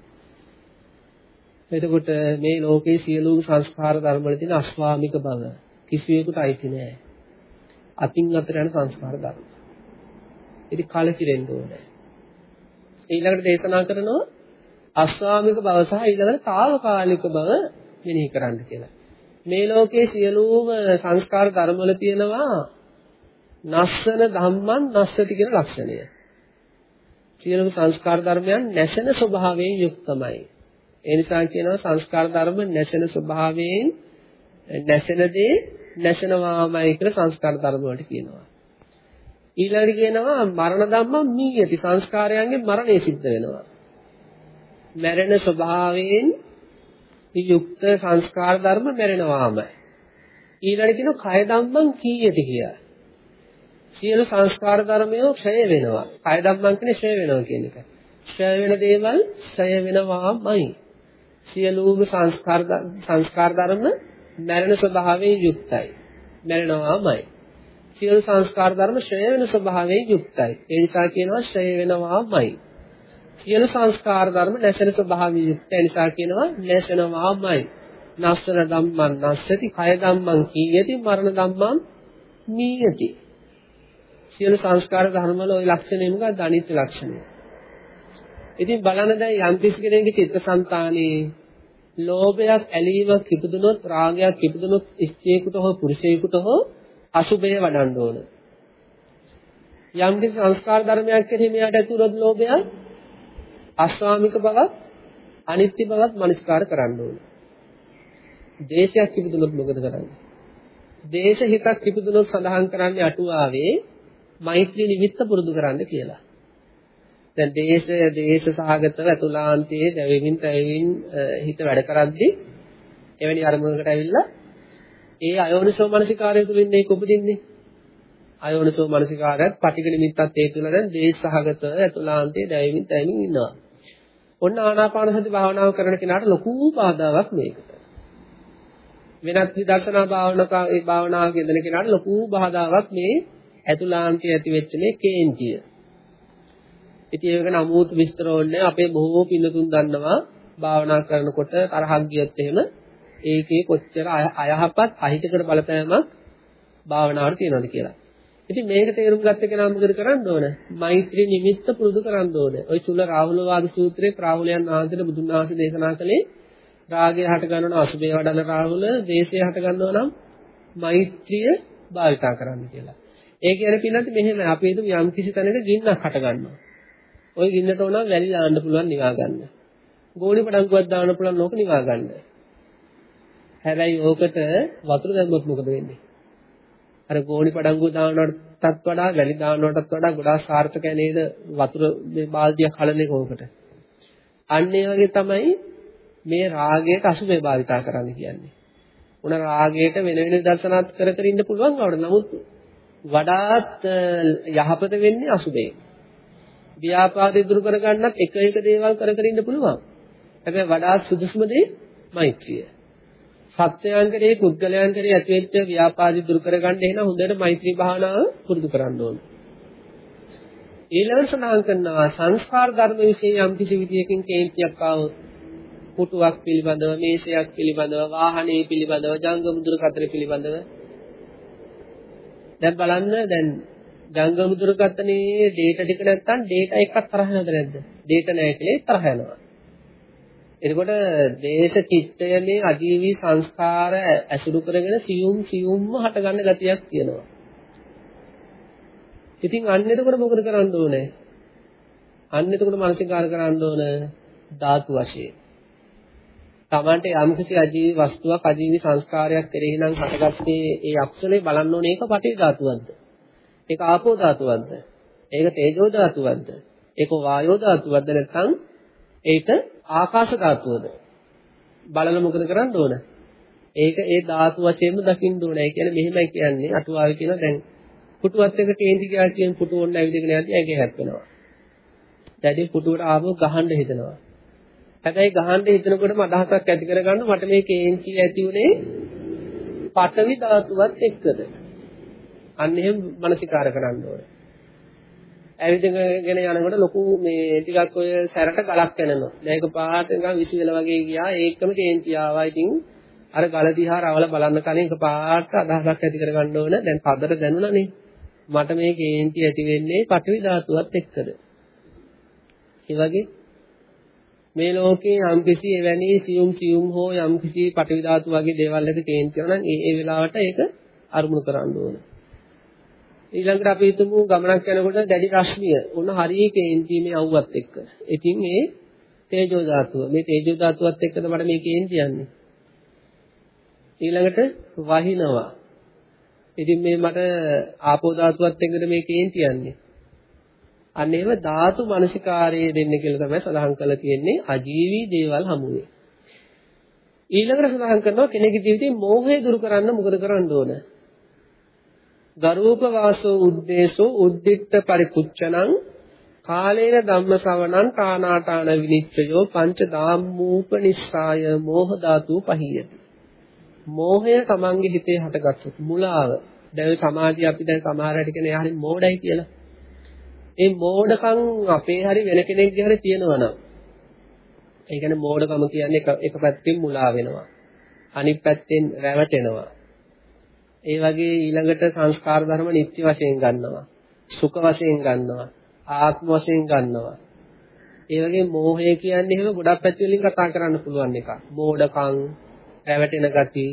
එතකොට මේ ලෝකේ සියලුම සංස්කාර ධර්ම වල තියෙන අස්වාමික බව කිසිවෙකුට අයිති නෑ. අතින් අතට යන සංස්කාර ධර්ම. ඉතින් කලකිරෙන්න ඕනේ. ඊළඟට දේශනා කරනවා අස්වාමික බව සහ ඊළඟට తాවකාලික බව මෙනෙහි කරන්න කියලා. මේ ලෝකයේ සියලුම සංස්කාර ධර්ම වල තියෙනවා නස්සන ධම්මං නස්සති කියන ලක්ෂණය. සියලුම සංස්කාර ධර්මයන් නැසෙන ස්වභාවයෙන් යුක්තමයි. ඒ නිසා කියනවා සංස්කාර ධර්ම නැසෙන ස්වභාවයෙන් නැසෙන දේ නැසෙනවාමයි කියලා සංස්කාර ධර්ම වලට කියනවා. ඊළඟට කියනවා මරණ ධම්මං මීයති සංස්කාරයන්ගේ මරණය සිද්ධ වෙනවා. මැරෙන ස්වභාවයෙන් යුක්ත සංස්කාර ධර්ම මැරෙනවාමයි. ඊළඟට කියනවා කය ධම්මං කීයති කියලා. සියලු සංස්කාර ධර්මය ක්ෂය වෙනවා. කය ධම්මං කියන්නේ ක්ෂය වෙනවා කියන එක. ක්ෂය වෙන දේවල් ක්ෂය වෙනවාමයි. සියලුම සංස්කාර සංස්කාර ධර්ම මැරෙන ස්වභාවයෙන් යුක්තයි. මැරෙනවාමයි. සියලු සංස්කාර ධර්ම ක්ෂය වෙන ස්වභාවයෙන් යුක්තයි. ඒ නිසා කියනවා ක්ෂය වෙනවාමයි. සියලු සංස්කාර ධර්ම නැසෙන ස්වභාවයෙන් යුක්තයි. ඒ නිසා කියනවා නැසෙනවාමයි. නස්සන ධම්මං නස්සති කය ධම්මං කීයති මරණ ධම්මං නීයති. සියලු සංස්කාර ධර්ම වල ওই ලක්ෂණය මොකක්ද? අනිත්‍ය ලක්ෂණය. ඉතින් බලන්න දැන් යම් කිසි කෙනෙකුගේ චිත්තසංතානයේ ලෝභයක් ඇලීමක් ඉපදුනොත් රාගයක් ඉපදුනොත් ස්ත්‍රියෙකුට හෝ පුරුෂයෙකුට හෝ අසුබය වඩන්න ඕන. යම් කිසි සංස්කාර ධර්මයක් කෙරෙහි මෙයාට ඇති වුණොත් ලෝභයක් අස්වාමික බවක් අනිත්‍ය බවක් මනස්කාර කරන්න ඕන. දේශයක් ඉපදුනොත් මොකද කරන්නේ? දේශ හිතක් ඉපදුනොත් සඳහන් කරන්නේ අටුවාවේ මෛත්‍රී නිමිත්ත පුරුදු කරන්න කියලා. දැන් දේශ දේශ සහගතව අතුලාන්තයේ දැවෙමින් තැවෙමින් හිත වැඩ කරද්දී එවැනි අරමුණකට ඇවිල්ලා ඒ අයෝනිසෝ මනසිකාරය තුලින් මේක උපදින්නේ. අයෝනිසෝ මනසිකාරයත් පටිඝ නිමිත්තත් ඒ තුල දැන් දේශ සහගතව අතුලාන්තයේ දැවෙමින් තැවෙමින් ඉන්නවා. ඔන්න ආනාපාන සති භාවනාව කරන කෙනාට ලොකු බාධාවක් මේකට. වෙනත් විදර්ශනා භාවනාවක ඒ භාවනාවක යෙදෙන කෙනාට ලොකු බාධාවක් මේ ඇතුළාන්තයේ ඇති වෙච්ච මේ කේන්තිය. ඉතින් ඒක නමුත් විස්තර ඕනේ අපේ බොහෝ පින්නතුන් දන්නවා භාවනා කරනකොට තරහක් ගියොත් එහෙම ඒකේ කොච්චර අයහපත් අහිතකර බලපෑමක් භාවනාවට තියෙනවද කියලා. ඉතින් මේක තේරුම් ගත්ත කෙනා මොකද කරන්න ඕන? මෛත්‍රී නිමිත්ත පුරුදු කරන්න ඕන. ওই චුල රාහුල වාද සූත්‍රයේ රාහුලයන් වහන්සේට බුදුන් වහන්සේ දේශනා කළේ රාගය හට ගන්නවා අසුබේ වඩන රාහුල, දේශය හට ගන්නවා නම් මෛත්‍රිය භාවිතා කරන්න කියලා. ඒ කියන්නේ පින්නත් මෙහෙම අපි හිතමු යම් කිසි තැනක ගින්නක් හට ගන්නවා. ওই ගින්නට උනම් වැලි දාන්න පුළුවන් නිවා ගන්න. ගෝණි පඩංගුවක් දාන්න පුළුවන් ඕක නිවා ගන්න. හැබැයි ඕකට වතුර දැම්මොත් මොකද වෙන්නේ? අර ගෝණි පඩංගුව දානවටත් වඩා වැලි දානවටත් වඩා ගොඩාක් සාර්ථකයි නේද වතුර මේ බාල්දියක් කලන එක ඕකට. අන්න ඒ වගේ තමයි මේ රාගයට අසුබේ භාවිතා කරන්න කියන්නේ. උන රාගයට වෙන වෙන දර්ශනාත් කර කර ඉන්න පුළුවන් වුණා. නමුත් වඩාත් යහපත වෙන්නේ අසුබේ. ව්‍යාපාදේ දුරු කරගන්නත් එක එක දේවල් කර කර ඉන්න පුළුවන්. හැබැයි වඩාත් සුදුසුම දේ මෛත්‍රිය. සත්‍යයන් කරේ පුද්ගලයන් කරේ ඇතිවෙච්ච ව්‍යාපාදේ දුරු කරගන්න එහෙනම් හොඳට මෛත්‍රී භාවනාව පුරුදු කරන්න ඕනේ. ඊළඟට සඳහන් කරනවා සංස්කාර ධර්ම વિશે යම් කිසි විදියකින් කේන්තියක් ආවොත් පුටුවක් පිළිබඳව මේසයක් පිළිබඳව වාහනේ පිළිබඳව ජංගම දුරකථන පිළිබඳව දැන් බලන්න දැන් ජංගම දුරකථනයේ data ටික නැත්තම් data එකක් තරහ යනවද නැද්ද? data නැහැ කියලා තරහ යනවා. එතකොට දේශ චිත්තය මේ අජීවී සංස්කාර ඇසුරු කරගෙන සියුම් සියුම්ම හටගන්න ගතියක් තියෙනවා. ඉතින් අන්න එතකොට මොකද කරන්න ඕනේ? අන්න එතකොට මානසිකාර කරන්න ඕන ධාතු වශයෙන්. Tamante යම් කිසි අජීවී වස්තුවක් අජීවී සංස්කාරයක් කෙරෙහි නම් හටගත්තේ ඒ අක්ෂරේ බලන්න ඕනේ ඒක පටේ ධාතුවක්ද? ඒක ආපෝ ධාතුවක්ද? ඒක තේජෝ ධාතුවක්ද? ඒක වායෝ ධාතුවක්ද නැත්නම් ඒක ආකාශ ධාතුවද? බලලා මොකද කරන්න ඕන? ඒක ඒ ධාතු වශයෙන්ම දකින්න ඕන. ඒ කියන්නේ මෙහෙමයි කියන්නේ අටුවාවේ කියන දැන් පුටුවත් එක කේන්ති ගියා කියන පුටුව ඔන්න ඇවිදගෙන යද්දි ඇගේ හැප්පෙනවා. දැඩි පුටුවට ආවම ගහන්න හිතනවා. හැබැයි ගහන්න හිතනකොටම අදහසක් ඇති කරගන්න මට මේ කේන්ති ඇති උනේ පඨවි ධාතුවත් එක්කද? අන්න එහෙම මානසිකාර කරන්න ඕනේ. ඇවිදගෙන යනකොට ලොකු මේ ටිකක් ඔය සැරට ගලක් යනවා. දැන් ඒක පාට නිකන් විසිවෙල වගේ ගියා. ඒකම කේන්ති ආවා. ඉතින් අර ගල දිහා රවල බලන්න කලින් එක පාට අදහසක් ඇති කරගන්න ඕන. දැන් පදට දැනුණානේ. මට මේ කේන්ති ඇති වෙන්නේ පඨවි ධාතුවත් එක්කද? ඒ වගේ මේ ලෝකේ යම්කිසි එවැනි සියුම් සියුම් හෝ යම්කිසි පටවි ධාතු වගේ දේවල් එක කේන්ති කරනවා නම් ඒ ඒ වෙලාවට ඒක අරමුණු කරන්න ඕන. ඊළඟට අපි හිතමු ගමනක් යනකොට දැඩි රශ්මිය උන හරිය කේන්ති මේ අවුවත් එක්ක. ඉතින් මේ තේජෝ ධාතුව මේ තේජෝ ධාතුවත් එක්කද මට මේ කේන්ති යන්නේ. ඊළඟට වහිනවා. ඉතින් මේ මට ආපෝ ධාතුවත් එක්කද මේ කේන්ති යන්නේ. අන්න ඒව ධාතු මනසිකාරයේ දෙන්න කියලා තමයි සඳහන් කරලා තියෙන්නේ අජීවී දේවල් හමුවේ. ඊළඟට සඳහන් කරනවා කෙනෙකුගේ ජීවිතේ මෝහය දුරු කරන්න මොකද කරන්න ඕන? ගරූප වාසෝ උද්දේශෝ උද්දිට්ඨ පරිකුච්චනං කාලේන ධම්ම ශ්‍රවණං කානාටාන විනිච්ඡයෝ පංච ධාම්මූපනිස්සාය මෝහ ධාතු පහියති. මෝහය තමන්ගේ හිතේ හටගත්තොත් මුලාව. දැන් සමාජයේ අපි දැන් සමහර අයට කියන එයා හරි මෝඩයි කියලා. ඒ මෝඩකම් අපේ හරි වෙන කෙනෙක්ගේ හරි තියෙනවා නම් ඒ කියන්නේ මෝඩකම කියන්නේ එක එක පැත්තෙන් මුලා වෙනවා. අනිත් පැත්තෙන් රැවටෙනවා. ඒ වගේ ඊළඟට සංස්කාර ධර්ම නිත්‍ය වශයෙන් ගන්නවා. සුඛ වශයෙන් ගන්නවා. ආත්ම වශයෙන් ගන්නවා. ඒ වගේ මෝහය කියන්නේ එහෙම ගොඩක් පැති වලින් කතා කරන්න පුළුවන් එකක්. මෝඩකම්, රැවටෙන ගති,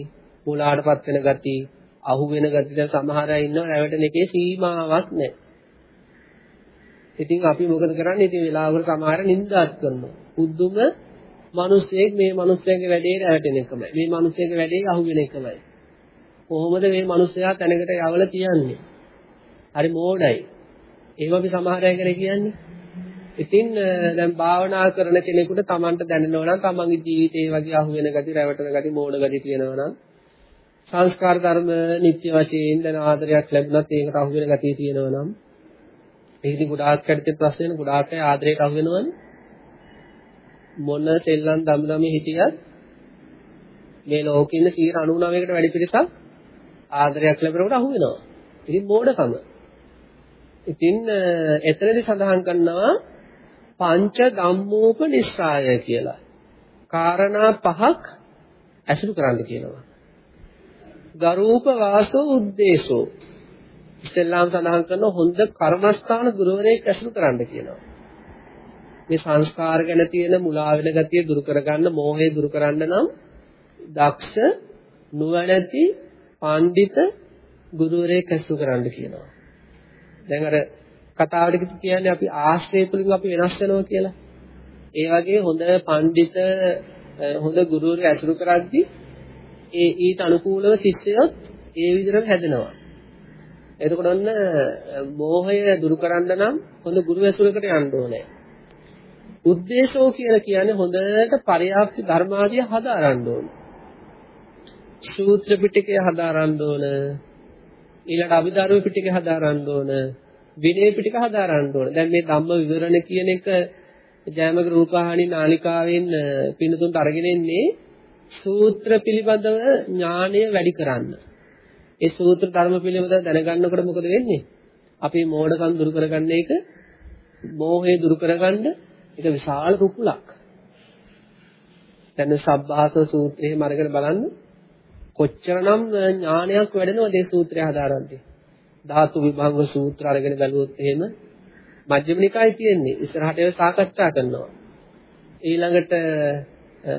මුලාටපත් වෙන ගති, අහු වෙන ගති දැන් සමහර අය ඉන්නවා රැවටෙන එකේ සීමාවක් නැහැ. ඉතින් අපි මොකද කරන්නේ? ඉතින් වෙලාවකට සමහර නින්දාත් කරනවා. බුදුම මිනිස්සෙක් මේ මිනිස්සයාගේ වැඩේ රැවටෙන එකමයි. මේ මිනිස්සයාගේ වැඩේ අහුවෙන එකමයි. කොහොමද මේ මිනිස්සයා තැනකට යවල තියන්නේ? හරි මෝඩයි. එහෙම අපි සමහර අය ගැන කියන්නේ. ඉතින් දැන් භාවනා කරන කෙනෙකුට Tamanට දැනෙනවා නම් Tamanගේ ජීවිතේ වගේ අහුවෙන gati, රැවටෙන gati, මෝඩ gati තියෙනවා නම් සංස්කාර ධර්ම නිත්‍ය වශයෙන් දැන් ආදරයක් ලැබුණත් ඒකට අහුවෙන gati තියෙනවා නම් ඒකදී ගොඩාක් කඩිත ප්‍රශ්න වෙන ගොඩාක් අය ආදරයට අහු වෙනවනේ. මොන සෙල්ලම් දම් දමේ හිටියත් මේ ලෝකෙ ඉන්න 99කට වැඩි පිරිසක් ආදරයක් ලැබෙනකොට අහු වෙනවා. ඉතින් මෝඩකම. ඉතින් එතනදී සඳහන් කරනවා පංච ධම්මෝප නිස්සාය කියලා. කාරණා පහක් ඇසුරු කරන්න කියනවා. ගරූප වාසෝ උද්දේශෝ ඉස්ලාම් සඳහන් කරන හොඳ කර්මස්ථාන ගුරුවරයෙක් ඇසුරු කරන්න කියනවා. මේ සංස්කාර ගැන තියෙන මුලා වෙන ගතිය දුරු කරගන්න, මෝහය දුරු කරන්න නම් දක්ෂ නුවණැති පඬිත ගුරුවරයෙක් ඇසුරු කරන්න කියනවා. දැන් අර කතාවට කියන්නේ අපි ආශ්‍රය තුලින් අපි වෙනස් වෙනවා කියලා. ඒ වගේ හොඳ පඬිත හොඳ ගුරුවරයෙක් ඇසුරු කරද්දී ඒ ඊට අනුකූලව ශිෂ්‍යයොත් ඒ විදිහටම හැදෙනවා. එතකොට ඔන්න මෝහය දුරු කරන්න නම් හොඳ ගුරු ඇසුරකට යන්න ඕනේ. උද්දේශෝ කියලා කියන්නේ හොඳට පරියාප්ති ධර්මාදිය හදාරන්න ඕන. සූත්‍ර පිටකය හදාරන්න ඕන. ඊළඟ අභිධර්ම පිටකය හදාරන්න ඕන. විනය පිටක හදාරන්න ඕන. දැන් මේ ධම්ම විවරණ කියන එක ජයමග රූපහානි නාලිකාවෙන් පින්නතුන්ට අරගෙන එන්නේ සූත්‍ර පිළිබඳව ඥාණය වැඩි කරන්න. ඒ සූත්‍ර ධර්ම පිළිබඳව දැනගන්නකොට මොකද වෙන්නේ? අපේ මෝඩකම් දුරු කරගන්න එක, මෝහය දුරු කරගන්න ඒක විශාල රුකුලක්. දැන් සබ්බාස සූත්‍රයේම අරගෙන බලන්න කොච්චරනම් ඥානයක් වැඩෙනවද මේ සූත්‍රය හදාරද්දී. ධාතු විභංග සූත්‍ර අරගෙන බැලුවොත් එහෙම මජ්ක්‍ධිම නිකායේ තියෙන්නේ ඉස්සරහට ඒව සාකච්ඡා කරනවා. ඊළඟට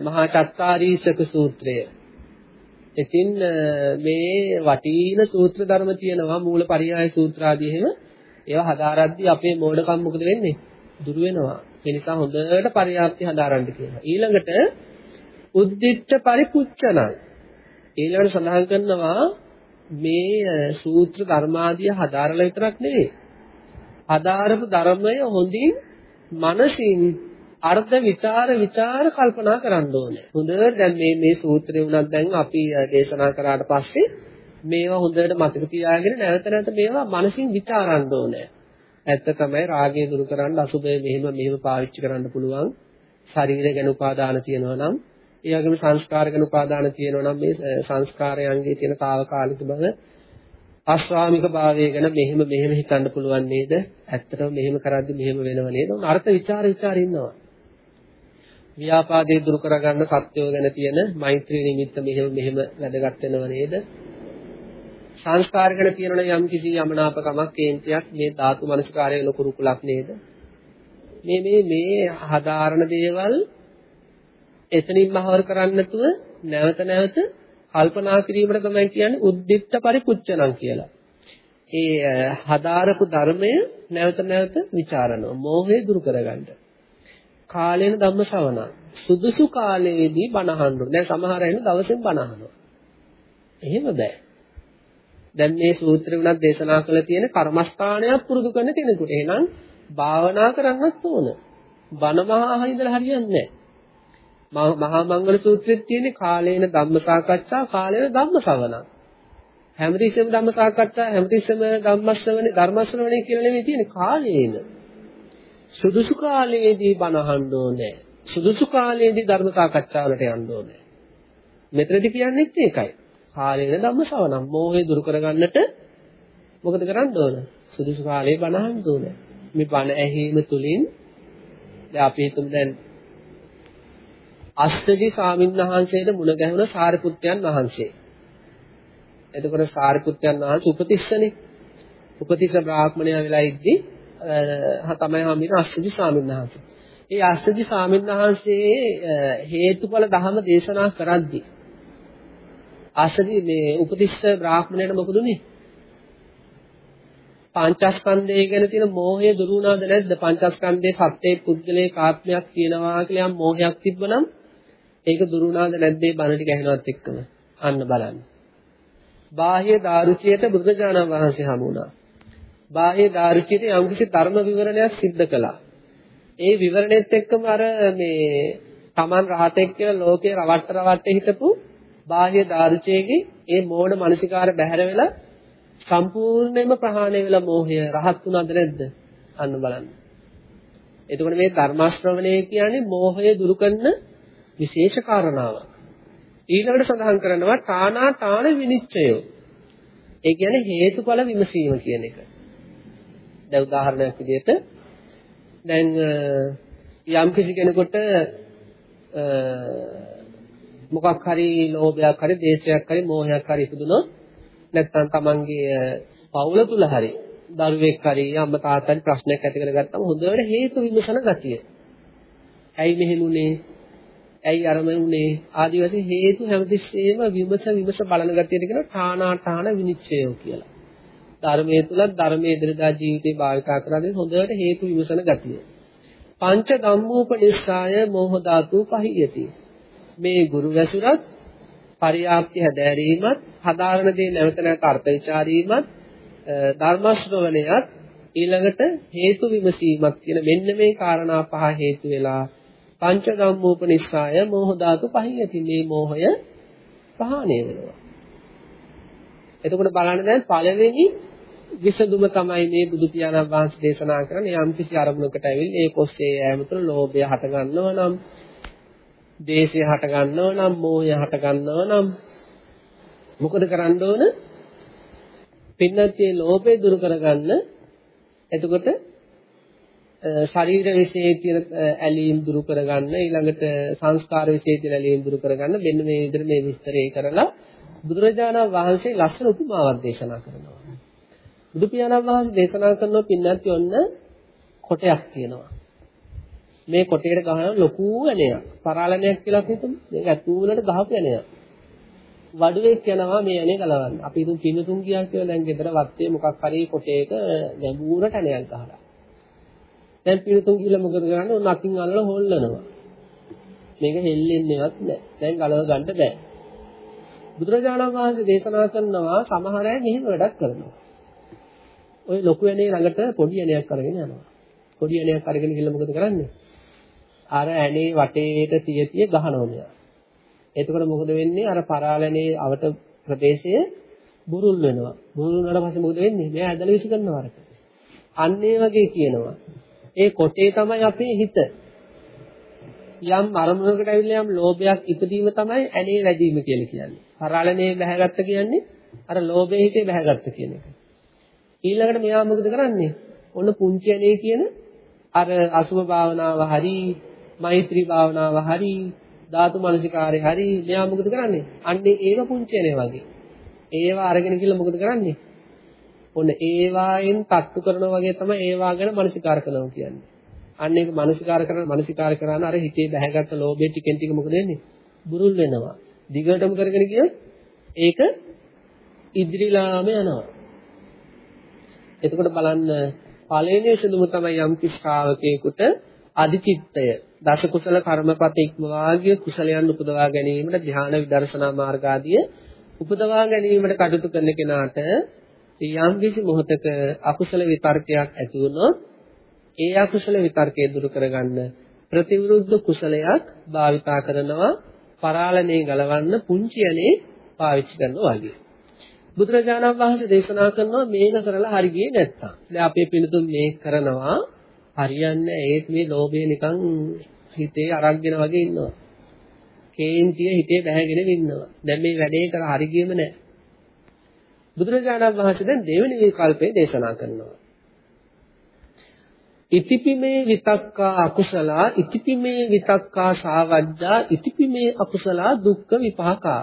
මහා චත්තාරීසක සූත්‍රය ඉතින් මේ වටින සූත්‍ර ධර්ම තියෙනවා මූලපරියාය සූත්‍ර ආදී එහෙම ඒවා හදාරද්දී අපේ මෝඩකම් මොකද වෙන්නේ? දුරු වෙනවා. ඒ නිසා හොඳට පරියාප්ති හදාරන්න කියනවා. ඊළඟට උද්දිච්ච පරිපුච්චනං. ඊළඟට සඳහන් කරනවා මේ සූත්‍ර ධර්මාදිය හදාරලා විතරක් නෙවෙයි. හදාරපු ධර්මය හොඳින් මනසින් අර්ථ විචාර විචාර කල්පනා කරන්න ඕනේ. හොඳට දැන් මේ මේ සූත්‍රේ උනත් දැන් අපි දේශනා කරාට පස්සේ මේවා හොඳට මතක තියාගෙන නැවත නැවත මේවා මනසින් විචාරන්න ඕනේ. ඇත්ත තමයි රාගය දුරු කරන්න අසුබය මෙහෙම මෙහෙම පාවිච්චි කරන්න පුළුවන්. ශරීරය ගැන උපාදාන තියෙනවා නම් ඊයගම සංස්කාර ගැන උපාදාන තියෙනවා නම් මේ සංස්කාරයන්ගේ තියෙන తాවකාලික බව අස්වාමික භාවය ගැන මෙහෙම මෙහෙම හිතන්න පුළුවන් නේද? ඇත්තටම මෙහෙම කරද්දි මෙහෙම වෙනව නේද? උන් අර්ථ ਵਿਚාර ਵਿਚාර ඉන්නවා. ව්‍යාපාදේ දුරු කරගන්න සත්‍යය ගැන තියෙන මෛත්‍රී නිමිත්ත මෙහෙම මෙහෙම වැඩගත් වෙනව නේද? සංස්කාර ගැන තියෙන යම් කිසි යමනාපකමක් කේන්තියක් මේ ධාතු මනසිකාරයේ ලොකු රුකුලක් නේද? මේ මේ මේ හදාාරණ දේවල් එතනින් මහවර කරන්නේ නැතුව නැවත නැවත කල්පනා කිරීමට තමයි කියන්නේ උද්දිත්ත පරිපුච්චනම් කියලා. ඒ හදාරපු ධර්මය නැවත නැවත ਵਿਚාරනවා. මෝහය දුරු කරගන්න. කාලේන ධම්ම ශ්‍රවණ. සුදුසු කාලයේදී බණ අහන්න. දැන් සමහර අය දවසෙන් බණ අහනවා. එහෙම බෑ. දැන් මේ සූත්‍රය උනත් දේශනා කළ තියෙන කර්මස්ථානයක් පුරුදු කරන කෙනෙකුට. එහෙනම් භාවනා කරන්නත් ඕන. බණ මහා හිඳලා හරියන්නේ නැහැ. මහා මංගල සූත්‍රයේ තියෙන කාලේන ධම්ම සාකච්ඡා කාලේන ධම්ම ශ්‍රවණ. හැමතිස්සෙම ධම්ම සාකච්ඡා හැමතිස්සෙම ධම්මශ්‍රවණේ ධර්මශ්‍රවණේ කියලා නෙමෙයි තියෙන්නේ කාලේන. සුදුසු කාලයේදී බණ අහන්න ඕනේ. සුදුසු කාලයේදී ධර්ම සාකච්ඡාවලට යන්න ඕනේ. මෙතනදී කියන්නේත් ඒකයි. කාලේන ධම්ම ශ්‍රවණම් මෝහය දුරු කරගන්නට මොකද කරන්න ඕන? සුදුසු කාලේ බණ අහන්න ඕනේ. මේ බණ ඇහිම තුලින් දැන් අපි හිතමු දැන් අස්සජි ස්වාමින්වහන්සේට මුණ ගැහුණ සාරිපුත්යන් වහන්සේ. එතකොට සාරිපුත්යන් වහන්සේ උපතිස්සනේ. උපතිස්ස බ්‍රාහ්මණයා වෙලා ඉද්දි තමයි හම්බෙන අස්සජි ස්වාමින්වහන්සේ. ඒ අස්සජි ස්වාමින්වහන්සේ හේතුඵල ධහම දේශනා කරද්දී අස්සජි මේ උපතිස්ස බ්‍රාහ්මණයට මොකද උනේ? පංචස්කන්ධය ගැන තියෙන මෝහය දුරු වුණාද නැද්ද? පංචස්කන්ධයේ සත්‍යයේ පුද්ගලයේ කාත්මයක් තියෙනවා කියලා යම් මෝහයක් තිබ්බනම් ඒක දුරු වුණාද නැද්ද? මේ බණ ටික ඇහෙනවත් එක්කම අන්න බලන්න. බාහ්‍ය දාරුචියට බුදුජානක වහන්සේ හමු වුණා. බාහ්‍ය දාරුචියට යම්කිසි ධර්ම විවරණයක් සිද්ධ කළා. ඒ විවරණෙත් එක්කම අර මේ Taman රහතෙක් කියලා ලෝකේ රවට්ට රවට්ට හිටපු බාහ්‍ය දාරුචියේගේ ඒ මෝඩ මානසිකාර බැහැර වෙලා සම්පූර්ණයෙන්ම ප්‍රහාණය වෙලා මෝහය රහත් වුණාද නැද්ද? අන්න බලන්න. එතකොට මේ ධර්ම ශ්‍රවණය කියන්නේ මෝහය දුරු කරන විශේෂ කාරණාවක්. ඊළඟට සඳහන් කරනවා තානා තාන විනිශ්චය. ඒ කියන්නේ හේතුඵල විමසීම කියන එක. දැන් උදාහරණයක් විදිහට දැන් යම් කිසි කෙනෙකුට මොකක් හරි ලෝභයක් හරි දේශයක් හරි මෝහයක් හරි ඉපදුනොත් නැත්නම් තමන්ගේ පවුල තුල හරි දරුවෙක් හරි අම්මා තාත්තාට ප්‍රශ්නයක් ඇති කරගත්තම හොඳට හේතු විමසන ගතිය. ඇයි මෙහෙමුනේ? ඇයි අරම උනේ? ආදි වශයෙන් හේතු හැමතිස්සෙම විමස විමස බලන ගතියට කියන ඨානාඨාන විනිශ්චය කියලා. ධර්මයේ තුල ධර්මයේ ඉදිරියදා ජීවිතේ භාවිතා කරන්නේ හොඳට හේතු විමසන ගතිය. පංච ධම්මෝපනිස්සාය මෝහ ධාතු පහියති. මේ ගුරු වැසුරත් පරියාප්ති හැදෑරීමත් හදාරන දේ නැවත නැවත අර්ථ විචාරීමත් ධර්ම ශ්‍රවණයත් ඊළඟට හේතු විමසීමත් කියන මෙන්න මේ කාරණා පහ හේතු වෙලා පංච ධම්මෝපනිස්සාය මෝහ ධාතු පහියති මේ මෝහය පහණය වෙනවා. එතකොට බලන්න දැන් පළවෙනි විසඳුම තමයි මේ බුදු පියාණන් වහන්සේ දේශනා කරන්නේ. යම් කිසි අරමුණකට ඇවිල්ලා ඒ කොස්සේ යෑම තුළ ලෝභය හට ගන්නවා නම් දේශය හට ගන්නව නම් මෝහය හට ගන්නව නම් මොකද කරන්න ඕන? පින්නත්තේ ලෝභය දුරු කරගන්න. එතකොට ශරීර විශේෂයේ තියෙන ඇලීම් දුරු කරගන්න ඊළඟට සංස්කාර විශේෂයේ තියෙන ඇලීම් දුරු කරගන්න මෙන්න මේ විදිහට මේ විස්තරය කරලා බුදුරජාණන් වහන්සේ ලස්සන උපමාවක් දේශනා කරනවා. බුදු පියාණන් වහන්සේ දේශනා කරන පින්නත්තේ ඔන්න කොටයක් තියෙනවා. මේ කොටේට ගහන ලොකු ඇණයක්. පරාලනයක් කියලා අපි හිතමු. මේක ඇතුළට ගහපු ඇණයක්. වඩුවෙක් යනවා මේ ඇනේ ගලවන්න. අපි හිතමු පින්නතුන් ගියා කියලා දැන් ගෙදර වත්තේ මොකක් හරි කොටේක ගැඹුර කණයක් ගහලා. දැන් පින්නතුන් ගිහලා මොකද කරන්නේ? ඔන්න අතින් අල්ලලා හොල්ලනවා. මේක හෙල්ලෙන්නේවත් නැහැ. දැන් ගලව ගන්න බෑ. බුදුරජාණන් වහන්සේ දේශනා කරනවා සමහර අය මෙහෙම වැඩක් කරනවා. ওই ලොකු ඇනේ ළඟට පොඩි ඇණයක් අරගෙන යනවා. පොඩි ඇණයක් අරගෙන ගිහලා මොකද කරන්නේ? අර ඇනේ වටේට තිය තිය ගහනවා මෙයා. එතකොට මොකද වෙන්නේ? අර පරාලනේ අවට ප්‍රදේශයේ බුරුල් වෙනවා. බුරුල් වුණාට පස්සේ මොකද වෙන්නේ? මෙයා ඇදලා විසි කරනවා අරක. අන්න ඒ වගේ කියනවා. ඒ කොටේ තමයි අපේ හිත. යම් අරමුණකට ඇවිල්ලා යම් ලෝභයක් ඉදීම තමයි ඇනේ වැඩිම කියලා කියන්නේ. පරාලනේ බහැගත්ත කියන්නේ අර ලෝභයේ හිතේ බහැගත්ත කියන එක. ඊළඟට මෙයා මොකද කරන්නේ? ඔන්න පුංචි ඇනේ කියන අර අසුභ භාවනාව හරි, මෛත්‍රී භාවනාව හරි, ධාතු මනසිකාරය හරි මෙයා මොකද කරන්නේ? අන්නේ ඒක පුංචි ඇනේ වගේ. ඒවා අරගෙන ගිහලා මොකද කරන්නේ? ඔන්න ඒවායින් තට්ටු කරනවා වගේ තමයි ඒවා ගැන මනසිකාර කරනවා කියන්නේ. අන්න ඒක මනසිකාර කරන මනසිකාර කරන අර හිතේ බැහැගත්තු ලෝභය ටිකෙන් ටික මොකද වෙන්නේ? බුරුල් වෙනවා. දිගටම කරගෙන ගියොත් ඒක ඉදිරිලාම යනවා. එතකොට බලන්න පළවෙනි විසඳුම තමයි යම් කිසි ශ්‍රාවකයෙකුට අධිචිත්තය දස කුසල කර්මපත ඉක්මවා ගිය කුසලයන් උපදවා ගැනීමට ධ්‍යාන විදර්ශනා මාර්ග ආදිය උපදවා ගැනීමට කටයුතු කරන කෙනාට යම් කිසි මොහතක අකුසල විතර්කයක් ඇති වුණොත් ඒ අකුසල විතර්කය දුරු කරගන්න ප්‍රතිවිරුද්ධ කුසලයක් භාවිතා කරනවා පරාලනේ ගලවන්න පුංචි යනේ පාවිච්චි කරනවා වගේ. බුදුරජාණන් වහන්සේ දේශනා කරනවා මේක කරලා හරි ගියේ නැත්තම්. දැන් අපේ පිළිතුරු මේක කරනවා හරියන්නේ ඒත් මේ ලෝභය නිකන් හිතේ අරගෙන වගේ ඉන්නවා. කේන්තිය හිතේ බැහැගෙන ඉන්නවා. දැන් මේ වැඩේ කර හරි ගියම නැහැ. බුදුරජාණන් වහන්සේ දැන් දෙවෙනි විකල්පේ දේශනා කරනවා. ඉතිපිමේ විතක්කා අකුසලා ඉතිපිමේ විතක්කා සාවජ්ජා ඉතිපිමේ අකුසලා දුක්ඛ විපාකා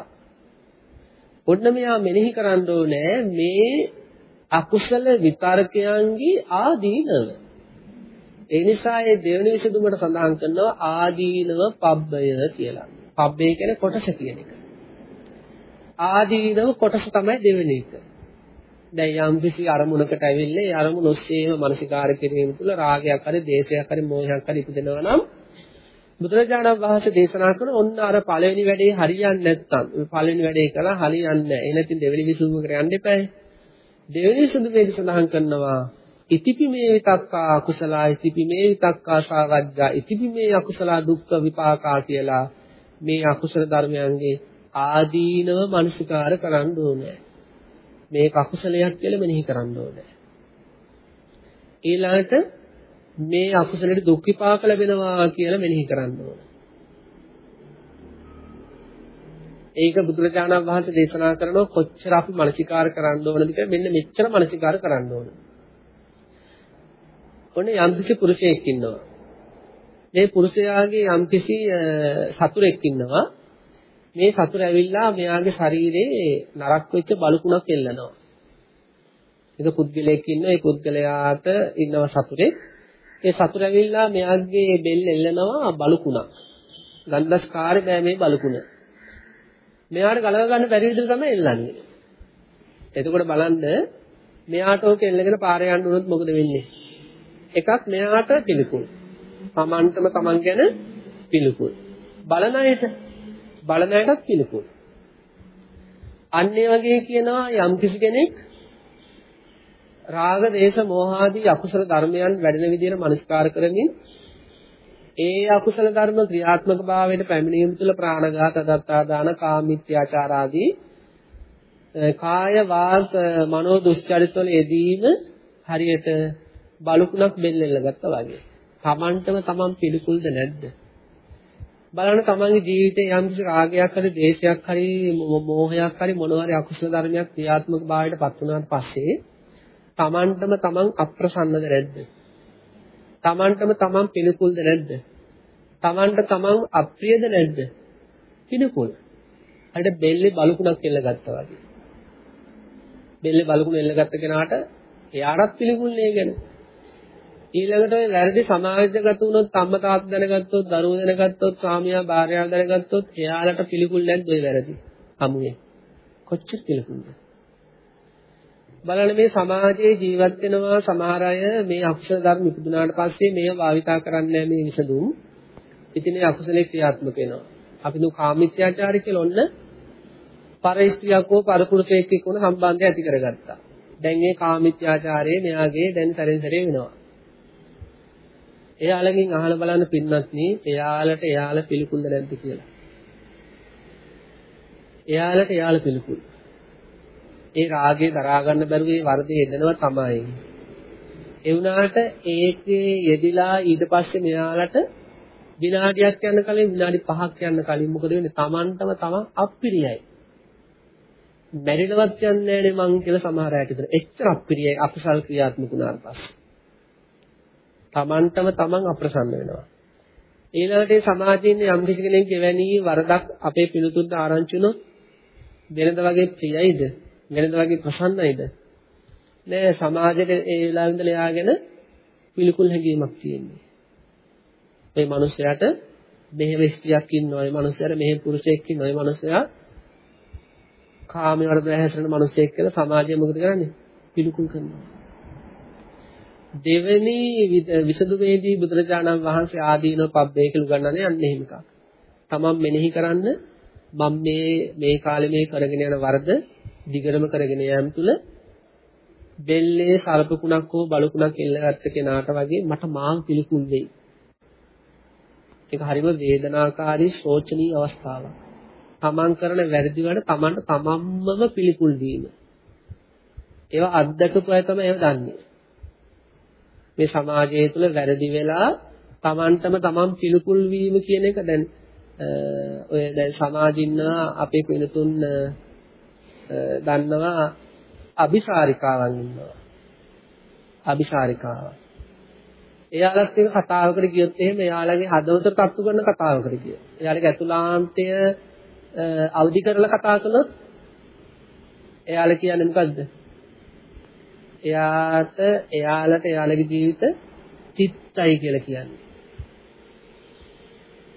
ඔන්න මෙයා මෙනෙහි කරන්න ඕනේ මේ අකුසල විතර්කයන්ගේ ආදීනව. ඒ නිසා මේ දෙවෙනි විසඳුමට සඳහන් කරනවා ආදීනව පබ්බය කියලා. පබ්බය කියන්නේ කොටස කියන එක. ආදීනව කොටස තමයි දෙවෙනි එක. දැන් යම් කිසි අරමුණකට ඇවිල්ලා ඒ අරමුණ ඔස්සේම මානසිකාර කිරීම තුළ රාගයක් හරි දේශයක් හරි මෝහයක් හරි ඉපදෙනවා නම් බුදුරජාණන් වහන්සේ දේශනා කරන ඔන්න අර පළවෙනි වැඩේ හරියන්නේ නැත්නම් මේ පළවෙනි වැඩේ කළා හරියන්නේ නැහැ. එහෙනම් ඉතින් දෙවෙනි විසඳුමකට යන්න එපායි. දෙවෙනි විසඳුමේදී සඳහන් කරනවා ඉතිපි මේ විතක්කා අකුසලා ඉතිපි මේ විතක්කා සාවජ්ජා ඉතිපි මේ අකුසලා දුක්ඛ විපාකා කියලා මේ අකුසල ධර්මයන්ගේ ආදීනව මනසිකාර කරන්න ඕනේ. මේක අකුසලයක් කියලා මෙනෙහි කරන්න ඕනේ. ඊළඟට මේ අකුසලෙට දුක් විපාක ලැබෙනවා කියලා මෙනෙහි කරන්න ඕන. ඒක බුදුරජාණන් වහන්සේ දේශනා කරනවා කොච්චර අපි මනසිකාර කරන්න ඕනද කියලා මෙන්න මෙච්චර මනසිකාර කරන්න ඕන. ඔන්න යම්කිසි පුරුෂයෙක් ඉන්නවා. මේ පුරුෂයාගේ යම්කිසි සතුරෙක් ඉන්නවා. මේ සතුර ඇවිල්ලා මෙයාගේ ශරීරේ නරක් වෙච්ච බලුකුණක් එල්ලනවා. ඒක පුද්ගලයෙක් ඉන්න ඒ පුද්ගලයාට ඉන්නව සතුරෙක් ඒ සතුර ඇවිල්ලා මෙයාගේ බෙල්ල එල්ලනවා බලුකුණක්. ගන්ධස්කාරේ බෑ මේ බලුකුණ. මෙයාට ගලව ගන්න බැරි විදිහට තමයි එල්ලන්නේ. එතකොට බලන්න මෙයාට ඕක එල්ලගෙන පාරේ යන්න උනොත් මොකද වෙන්නේ? එකක් මෙයාට පිළිකුල්. Tamanටම Taman ගැන පිළිකුල්. බලන අයට බලන අයටත් පිළිකුල්. අන්න ඒ වගේ කියනවා යම් කිසි කෙනෙක් රාග, දේශ, මෝහ ආදී අකුසල ධර්මයන් වැඩෙන විදිහට මනස්කාර කරමින් ඒ අකුසල ධර්ම ක්‍රියාත්මක භාවයට පැමිණීම තුළ ප්‍රාණඝාත, දත්තා දාන, කාමීත්‍යාචාර ආදී කාය වාග් මනෝ දුස්චරිත වල යෙදීම හරියට බලුකුණක් බෙල්ලෙල්ල ගත්තා වගේ. Tamanටම Taman පිළිකුල්ද නැද්ද? බලන්න තමන්ගේ ජීවිතේ යම් කිසි රාගයක් හරි දේශයක් හරි මෝහයක් හරි මොනවා හරි අකුසල ධර්මයක් ක්‍රියාත්මක භාවයට පත් වුණාට පස්සේ තමන්ටම තමන් අප්‍රසන්නද නැද්ද? තමන්ටම තමන් පිළිකුල්ද නැද්ද? තමන්ට තමන් අප්‍රියද නැද්ද? පිළිකුල්. අර බෙල්ලේ බලුකුණක් එල්ල ගත්තා වගේ. බෙල්ලේ බලුකුණ එල්ල ගත්ත කෙනාට එයාටත් පිළිකුල් නේ ගැන. ඊළඟට ඔය වැරදි සමාජගත වුණොත් අම්මා තාත්තා දැනගත්තොත් දරුවෝ දැනගත්තොත් ස්වාමියා භාර්යාව දැනගත්තොත් එයාලට පිළිකුල් නැද්ද ඔය වැරදි? හමුවේ. කොච්චර පිළිකුල්ද? බලන්න මේ සමාජයේ ජීවත් වෙනවා සමහර අය මේ අකුසල ධර්ම ඉපදුනාට පස්සේ මේව භාවිතා කරන්නේ මේ විසඳුම්. ඉතින් ඒ අකුසලේ ක්‍රියාත්මක වෙනවා. අපි දු කාමීත්‍යාචාරය කියලා ඔන්න පරිස්ත්‍රියක් හෝ පරපුරුෂයෙක් එක්ක උන සම්බන්ධය ඇති කරගත්තා. දැන් මේ කාමීත්‍යාචාරයේ මෙයාගේ දැන් සැරෙන් සැරේ වෙනවා. එයාලගෙන් අහලා බලන්න පින්නත් නේ එයාලට එයාලා පිළිකුල්ද නැද්ද කියලා. එයාලට එයාලා පිළිකුල්. ඒ රාගේ දරා ගන්න බැරුව ඒ වර්ධේ යෙදෙනවා තමයි. ඒ වුණාට ඒකේ යෙදිලා ඊට පස්සේ මෙයාලට විනාඩියක් යන කලින් විනාඩි 5ක් යන කලින් මොකද වෙන්නේ? Tamanටම තමන් අප්පිරියයි. මැරිලවත් යන්නේ නැනේ මං කියලා සමහර අයට හිතන. එච්චර අප්පිරියයි අකුසල් ක්‍රියාත්මක වුණාට පස්සේ. Tamanටම තමන් අප්‍රසන්න වෙනවා. ඊළඟට මේ සමාජයේ යම් කිසි කෙනෙක් එවැනි වරදක් අපේ පිළිතුරට ආරංචි වුණොත් වෙනද වගේ ප්‍රියයිද? වෙනද වගේ ප්‍රසන්නයිද? නෑ සමාජයේ ඒ වෙලාවෙ ඉඳලා එයාගෙන පිළිකුල් හැඟීමක් තියෙන්නේ. මේ මිනිස්යාට මෙහෙම ස්ත්‍රියක් ඉන්නවා, මේ මිනිස්යාට මෙහෙම පුරුෂයෙක් ඉන්නවා, මේ මිනිස්යා කාමයේ වර්ධය හැසිරෙන මිනිසෙක් කියලා සමාජය මොකද කරන්නේ? පිළිකුල් කරනවා. දෙවෙනි විසදුවේදී බුදුරජාණන් වහන්සේ ආදීනව පබ්බේ කියලා උගන්වන්නේ අන්න එහෙම එකක්. තමන් මෙනෙහි කරන්න මම මේ මේ කාලේ මේ කරගෙන යන වරද දිගටම කරගෙන යාම තුල බෙල්ලේ සර්පකුණක් හෝ බලකුණක් එල්ලගත්ත කෙනාට වගේ මට මාම් පිළිකුල් වෙයි. ඒක හරිම වේදනාකාරී ශෝචනීය අවස්ථාවක්. තමන් කරන වැරදි වල තමන්ට තමන්මම පිළිකුල් වීම. ඒවා අත්දකපු අය තමයි ඒව දන්නේ. මේ සමාජය තුළ වැරදි වෙලා තමන්ටම තමන් පිළිකුල් වීම කියන එක දැන් ඔය දැන් සමාජින්න අපේ පිනතුන් දන්නවා අபிසාරිකාවන් ඉන්නවා. අபிසාරිකාවන්. එයාලත් එක්ක කතාවකට ගියොත් එහෙම එයාලගේ හදවත තත්තු කරන කතාවකට ගියොත්. එයාලගේ අතුලාන්තය අවදි කරලා කතා කළොත් එයාලා කියන්නේ මොකද්ද? එයාට එයාලට එයාලගේ ජීවිත චිත්තයි කියලා කියන්නේ.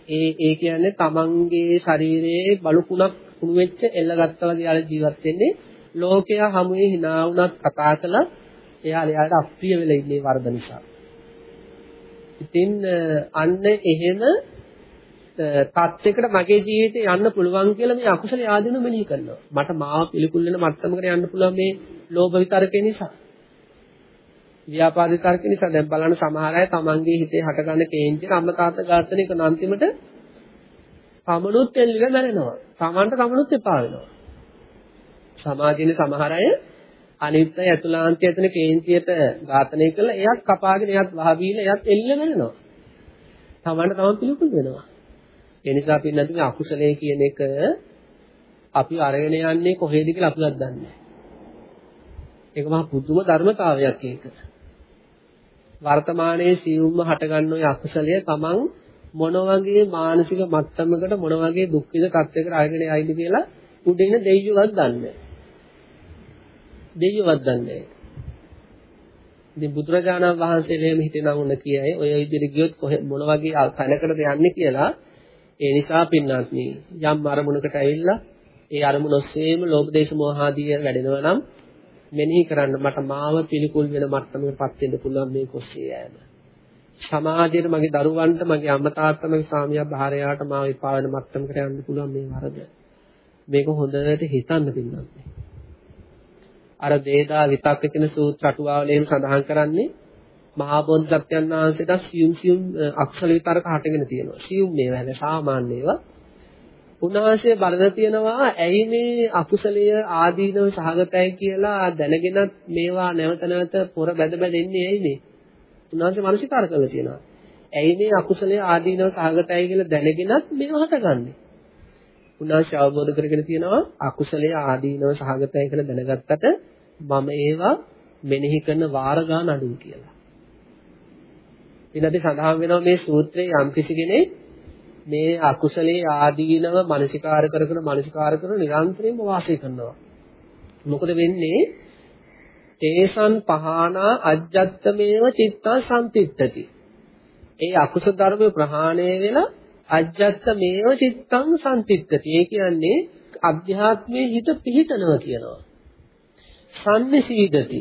ඒ ඒ කියන්නේ තමන්ගේ ශරීරයේ බලුකුණක් කුණු වෙච්ච එල්ලගත්තා වගේ යාළ ජීවත් වෙන්නේ ලෝකයා හමුවේ hina වුණත් කතා කළා එයාලා එයාලට අප්‍රිය වෙලා ඉන්නේ වර්ධ නිසා. ඉතින් අන්න එහෙම තත්යකට මගේ ජීවිතේ යන්න පුළුවන් කියලා මේ අකුසල ආදීන මෙනෙහි කරනවා. මට මාව පිළිකුල් වෙන මට්ටමකට යන්න පුළුවන් මේ ලෝභ විතරකේ නිසා. ව්‍යාපාද විතරකේ නිසා දැන් බලන්න සමහර අය තමන්ගේ හිතේ හටගන්න කේන්තිය අම්ම තාත්තා ඝාතනය කරන අන්තිමට තමනුත් එල්ලිලා මැරෙනවා. තමන්ට තමනුත් එපා වෙනවා. සමාජයේ සමහර අය අනිත්‍ය ඇතුළාන්තය ඇතුළ කේන්තියට ඝාතනය කළා එයත් කපාගෙන එයත් වහබීල එයත් එල්ලිලා මැරෙනවා. තමන්ට තමන් පිළිකුල් වෙනවා. ඒ නිසා පින්නත් මේ අකුසලයේ කියන එක අපි අරගෙන යන්නේ කොහේද කියලා අපිවත් දන්නේ නැහැ. ඒක මහා පුදුම ධර්මතාවයක් ඒක. වර්තමානයේ සියුම්ම හටගන්න ඔය අකුසලය තමන් මොන වගේ මානසික මට්ටමකට මොන වගේ දුක් විඳ තත්යකට අරගෙන යයිද කියලා උඩින් දෙයියවත් දන්නේ නැහැ. දෙයියවත් දන්නේ නැහැ. ඉතින් බුදුරජාණන් වහන්සේ එහෙම හිතෙනා වුණ කියයි ඔය විදිහට ගියොත් මොන වගේ තැනකටද යන්නේ කියලා ඒ නිසා පින්නාත්නි යම් අරමුණකට ඇවිල්ලා ඒ අරමුණ ඔස්සේම ලෝභ දේශ මොහ ආදී වැඩෙනවා නම් මෙනෙහි කරන්න මට මාව පිළිකුල් වෙන මට්ටමකටපත් වෙන්න පුළුවන් මේ කොස්සේ යෑම. සමාජයට මගේ දරුවන්ට මගේ අම්මා තාත්තා මගේ ස්වාමියා භාර්යාවට මාව එපා වෙන මට්ටමකට යන්න පුළුවන් මේ වරද. මේක හොඳට හිතන්න පින්නාත්නි. අර දේදා විතක්ක කියන සූත්‍ර අටුවාවලෙන් සඳහන් කරන්නේ මහා බෝධිසත්වයන් වහන්සේට සියුම් සියුම් අක්ෂර විතරක හටගෙන තියෙනවා. සියුම් මේවා හැබැයි සාමාන්‍ය ඒවා. උන්වහන්සේ බලන තියනවා ඇයි මේ අකුසලය ආදීනව සහගතයි කියලා දැනගෙනත් මේවා නැවත නැවත පොර බැද බැද එන්නේ ඇයි මේ? උන්වහන්සේ මානසිකාර කරලා තියෙනවා. ඇයි මේ අකුසලය ආදීනව සහගතයි කියලා දැනගෙනත් මේවා හටගන්නේ? උන්වහන්සේ අවබෝධ කරගෙන තියෙනවා අකුසලයේ ආදීනව සහගතයි කියලා දැනගත්තට මම ඒවා මෙනෙහි කරන වාර ගන්න අඩුයි කියලා. ඊළඟට සඳහන් වෙනවා මේ සූත්‍රයේ යම් කිසි කෙනෙක් මේ අකුසලයේ ආදීනව මානසිකාර කරගෙන මානසිකාර කරන නිරන්තරයෙන්ම වාසය කරනවා. මොකද වෙන්නේ? තේසන් පහනා අජ්ජත්තමේව චිත්තං සම්තිත්තති. ඒ අකුසල ධර්ම ප්‍රහාණය වෙලා අජ්ජත්ත මේව චිත්තං සම්තිත්තති. ඒ කියන්නේ අධ්‍යාත්මයේ හිත පිහිටනවා කියනවා. සම්නිසීදති.